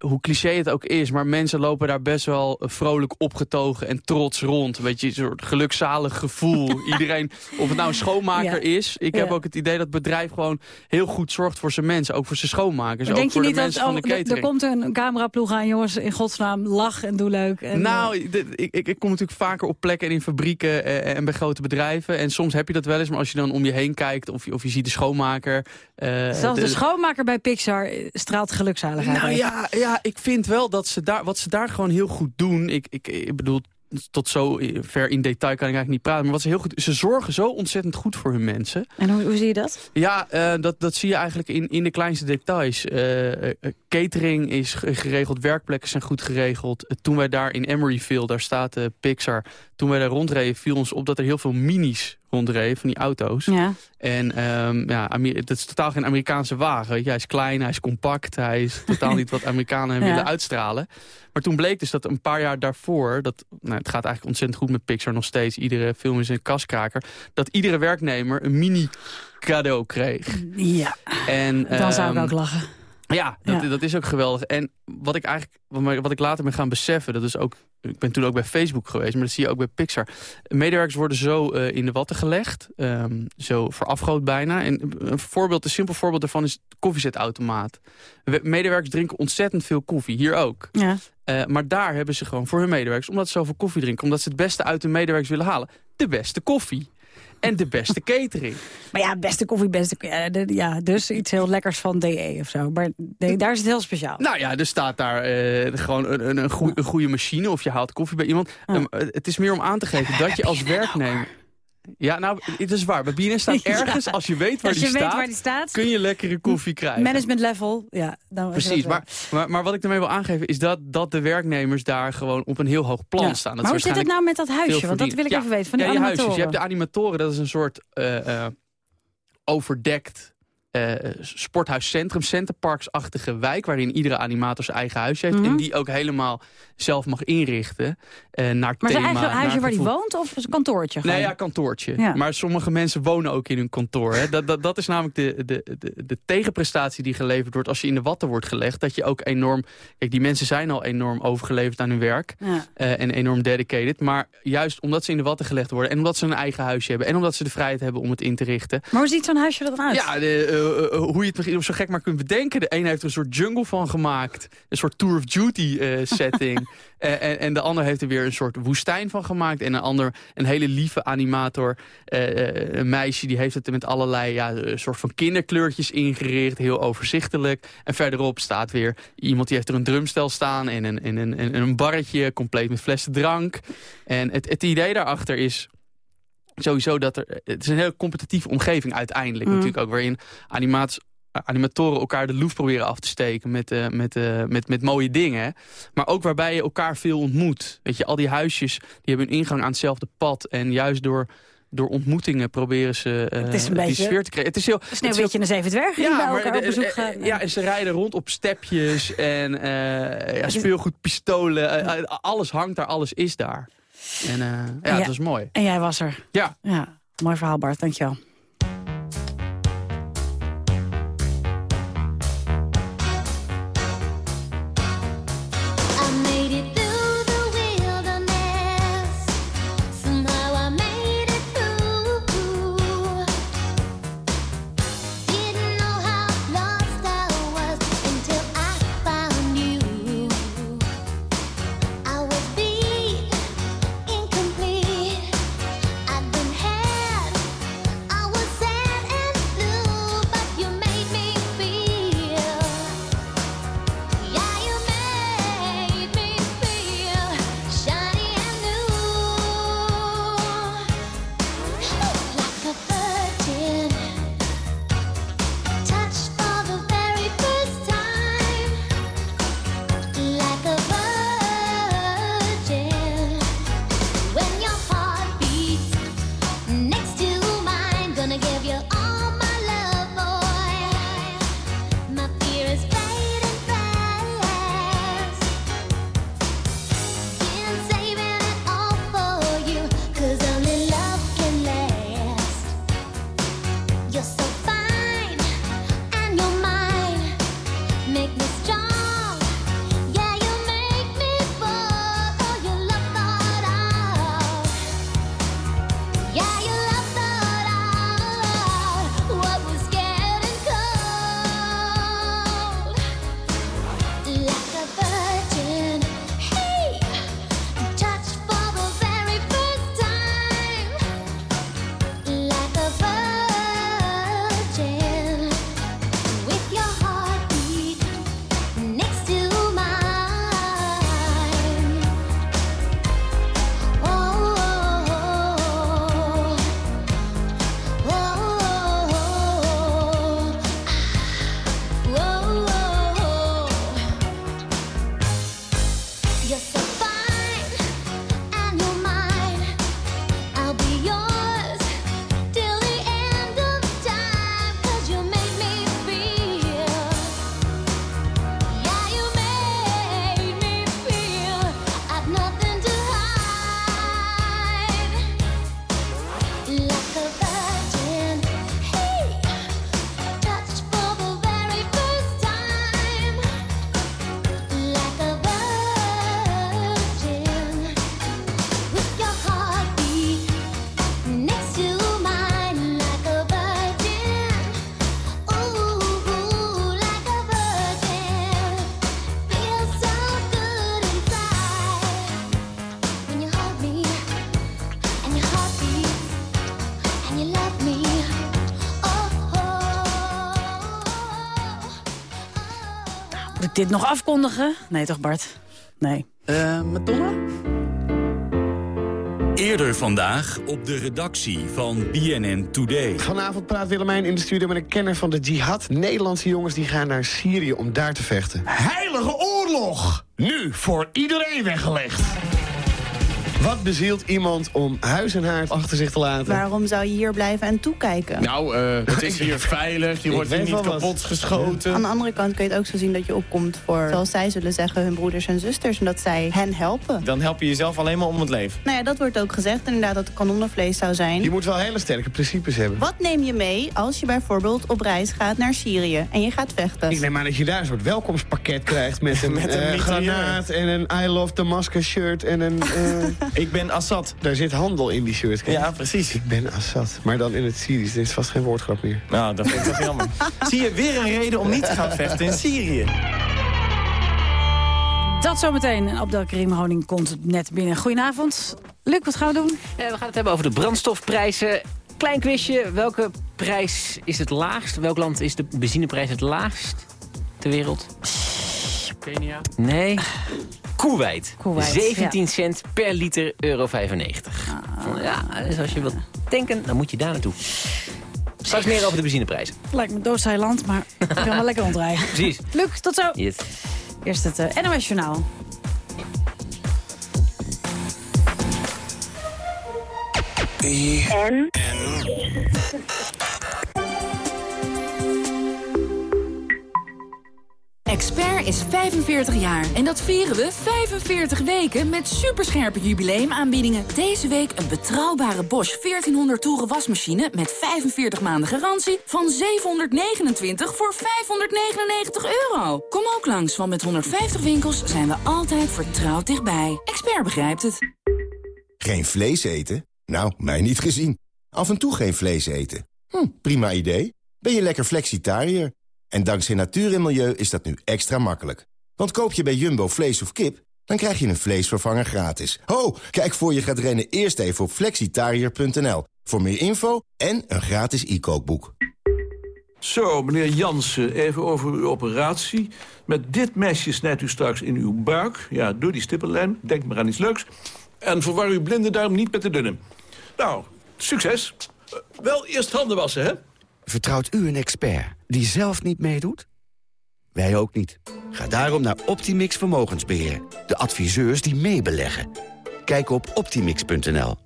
Hoe cliché het ook is, maar mensen lopen daar best wel eh, vrolijk opgetogen en trots rond. Een beetje een soort gelukzalig gevoel. (laughs) Iedereen, of het nou een schoonmaker Ja. is. Ik Ja. heb ook het idee dat het bedrijf gewoon heel goed zorgt voor zijn mensen. Ook voor zijn schoonmakers, Maar ook denk je niet de dat van de er- komt een cameraploeg aan, jongens, in godsnaam, lach en doe leuk. En, nou, d- ik, ik, ik kom natuurlijk vaker op plekken en in fabrieken eh, en bij grote bedrijven. En soms heb je dat wel eens, maar als je dan om je heen kijkt... of je, of je ziet de schoonmaker... eh, Zelfs de, schoonmaker bij Pixar eh, straalt gelukzaligheid. Nou uit. ja, ja, ik vind wel dat ze daar, wat ze daar gewoon heel goed doen... Ik, ik, ik bedoel, tot zo ver in detail kan ik eigenlijk niet praten... maar wat ze heel goed... Ze zorgen zo ontzettend goed voor hun mensen. En hoe, hoe zie je dat? Ja, eh, dat, dat zie je eigenlijk in, in de kleinste details. Eh, eh, catering is ge- geregeld, werkplekken zijn goed geregeld. Toen wij daar in Emeryville, daar staat Pixar... toen wij daar rondreden viel ons op dat er heel veel minis rondreden van die auto's. Ja. En ehm, ja, Amer- het is totaal geen Amerikaanse wagen. Weet je. Hij is klein, hij is compact, hij is totaal niet wat Amerikanen (laughs) Ja. willen uitstralen. Maar toen bleek dus dat een paar jaar daarvoor... Dat, nou, het gaat eigenlijk ontzettend goed met Pixar nog steeds. Iedere film is een kaskraker. Dat iedere werknemer een mini cadeau kreeg. Ja, En, dan zou ik ehm, ook lachen. Ja, dat, Ja. dat is ook geweldig. En wat ik eigenlijk, wat ik later ben gaan beseffen, dat is ook, ik ben toen ook bij Facebook geweest, maar dat zie je ook bij Pixar. Medewerkers worden zo eh, in de watten gelegd, ehm, zo verafgroot bijna. En een voorbeeld, een simpel voorbeeld daarvan is de koffiezetautomaat. We- Medewerkers drinken ontzettend veel koffie, hier ook. Ja. Eh, maar daar hebben ze gewoon voor hun medewerkers, omdat ze zoveel koffie drinken, omdat ze het beste uit hun medewerkers willen halen, de beste koffie. En de beste catering. (laughs) Maar ja, beste koffie, beste... Ja, de- ja, dus iets heel lekkers van DE of zo. Maar daar is het heel speciaal. Nou ja, er staat daar eh, gewoon een, een, een, goe- een goede machine of je haalt koffie bij iemand. Ehm, het is meer om aan te geven dat je als (laughs) werknemer... Ja, nou, het is waar. Bij staat (laughs) Ja. ergens, als je weet waar, Als die, weet staat, waar die staat. kun je lekkere koffie krijgen. Management level, ja. Dan Precies, maar, maar, maar wat ik ermee wil aangeven is dat, dat de werknemers daar gewoon op een heel hoog plan Ja. staan. Dat Maar hoe zit het nou met dat huisje? Want dat wil ik even weten, van die je huisjes. Je animatoren. hebt de animatoren, dat is een soort eh, eh, overdekt eh, sporthuiscentrum, centerparksachtige wijk... waarin iedere animator zijn eigen huisje heeft... Mhm. en die ook helemaal zelf mag inrichten eh, naar Maar thema. zijn eigen huisje waar hij woont of een kantoortje? Nee, ja, kantoortje. Ja. Maar sommige mensen wonen ook in hun kantoor. Hè. Dat, dat, dat is namelijk de, de, de, de tegenprestatie die geleverd wordt... als je in de watten wordt gelegd. Dat je ook enorm... Kijk, die mensen zijn al enorm overgeleverd aan hun werk. Ja. eh, en enorm dedicated. Maar juist omdat ze in de watten gelegd worden... en omdat ze een eigen huisje hebben... en omdat ze de vrijheid hebben om het in te richten... Maar hoe ziet zo'n huisje er dan uit? Ja, de, hoe je het nog zo gek maar kunt bedenken. De een heeft er een soort jungle van gemaakt. Een soort Tour of Duty eh, (laughs) setting. Eh, en, en de ander heeft er weer een soort woestijn van gemaakt. En een ander, een hele lieve animator, eh, eh, een meisje... die heeft het met allerlei ja, een soort van kinderkleurtjes ingericht. Heel overzichtelijk. En verderop staat weer iemand die heeft er een drumstel staan... en een, en een, en een barretje, compleet met flessen drank. En het, het idee daarachter is sowieso dat er... Het is een heel competitieve omgeving uiteindelijk Mm. natuurlijk ook... waarin animaties animatoren elkaar de loef proberen af te steken met, eh, met, eh, met, met mooie dingen. Maar ook waarbij je elkaar veel ontmoet. Weet je, al die huisjes die hebben een ingang aan hetzelfde pad. En juist door, door ontmoetingen proberen ze eh, Het is een die beetje sfeer te krijgen. Het is heel, het is heel- Sneeuwwitje en de Zeven Dwergen die bij maar elkaar op bezoek eh, gaan. eh, Ja, en ze rijden rond op stepjes en eh ja, speelgoed, pistolen. eh, eh, alles hangt daar, alles is daar. En eh, ja, ja. dat is mooi. En jij was er. Ja. ja. Mooi verhaal, Bart. Dankjewel. Ik dit nog afkondigen? Nee toch, Bart? Nee. Uh, Madonna? Eerder vandaag op de redactie van BNN Today. Vanavond praat Willemijn in de studio met een kenner van de jihad. Nederlandse jongens die gaan naar Syrië om daar te vechten. Heilige oorlog! Nu voor iedereen weggelegd. Wat bezielt iemand om huis en haard achter zich te laten? Waarom zou je hier blijven en toekijken? Nou, uh, het is hier (laughs) veilig, je wordt hier niet kapot geschoten. Aan de andere kant kun je het ook zo zien dat je opkomt voor, zoals zij zullen zeggen, hun broeders en zusters. En dat zij hen helpen. Dan help je jezelf alleen maar om het leven. Nou ja, dat wordt ook gezegd inderdaad dat het kanonnenvlees zou zijn. Je moet wel hele sterke principes hebben. Wat neem je mee als je bijvoorbeeld op reis gaat naar Syrië en je gaat vechten? Ik neem aan dat je daar een soort welkomstpakket krijgt met (laughs) een, met een uh, granaat en een I Love Damascus shirt en een... Uh... (laughs) Ik ben Assad. Daar zit handel in die shirt. Kijk. Ja, precies. Ik ben Assad. Maar dan in het Syrisch. Dit is vast geen woordgrap meer. Nou, dat vind ik toch jammer. (laughs) Zie je weer een reden om niet te gaan vechten in Syrië. Dat zometeen. Abdelkrim Honing komt net binnen. Goedenavond. Luc, wat gaan we doen? we gaan het hebben over de brandstofprijzen. Klein quizje. Welke prijs is het laagst? Welk land is de benzineprijs het laagst ter wereld? Kenia? Nee. Kuwait. Kuwait, 17 cent per liter euro 95. Ah. Ja, dus als je wilt tanken, dan moet je daar naartoe. Straks meer over de benzineprijzen. Lijkt me doodsaai land, maar (laughs) ik kan wel lekker rondrijden. Precies. Luc, tot zo. Yes. Eerst het uh, NOS Journaal. En? Expert is 45 jaar en dat vieren we 45 weken met superscherpe jubileumaanbiedingen. Deze week een betrouwbare Bosch 1400 toeren wasmachine met 45 maanden garantie van 729 voor 599 euro. Kom ook langs, want met 150 winkels zijn we altijd vertrouwd dichtbij. Expert begrijpt het. Geen vlees eten? Nou, mij niet gezien. Af en toe geen vlees eten. Hm, prima idee. Ben je lekker flexitariër? En dankzij natuur en milieu is dat nu extra makkelijk. Want koop je bij Jumbo vlees of kip, dan krijg je een vleesvervanger gratis. Ho, kijk voor je gaat rennen eerst even op flexitariër.nl. Voor meer info en een gratis e-kookboek. Zo, meneer Jansen, even over uw operatie. Met dit mesje snijdt u straks in uw buik. Ja, door die stippellijn. Denk maar aan iets leuks. En verwar uw blinde duim niet met de dunne. Nou, succes. Uh, wel eerst handen wassen, hè? Vertrouwt u een expert die zelf niet meedoet? Wij ook niet. Ga daarom naar Optimix Vermogensbeheer. De adviseurs die meebeleggen. Kijk op optimix.nl.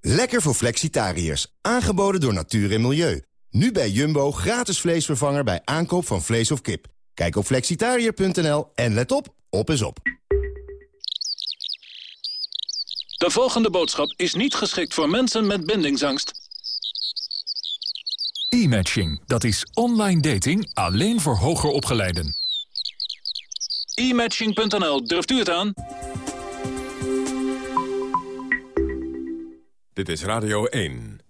Lekker voor flexitariërs. Aangeboden door natuur en milieu. Nu bij Jumbo gratis vleesvervanger bij aankoop van vlees of kip. Kijk op flexitariër.nl en let op, op is op. De volgende boodschap is niet geschikt voor mensen met bindingsangst. E-matching, dat is online dating alleen voor hoger opgeleiden. E-matching.nl, durft u het aan? Dit is Radio 1.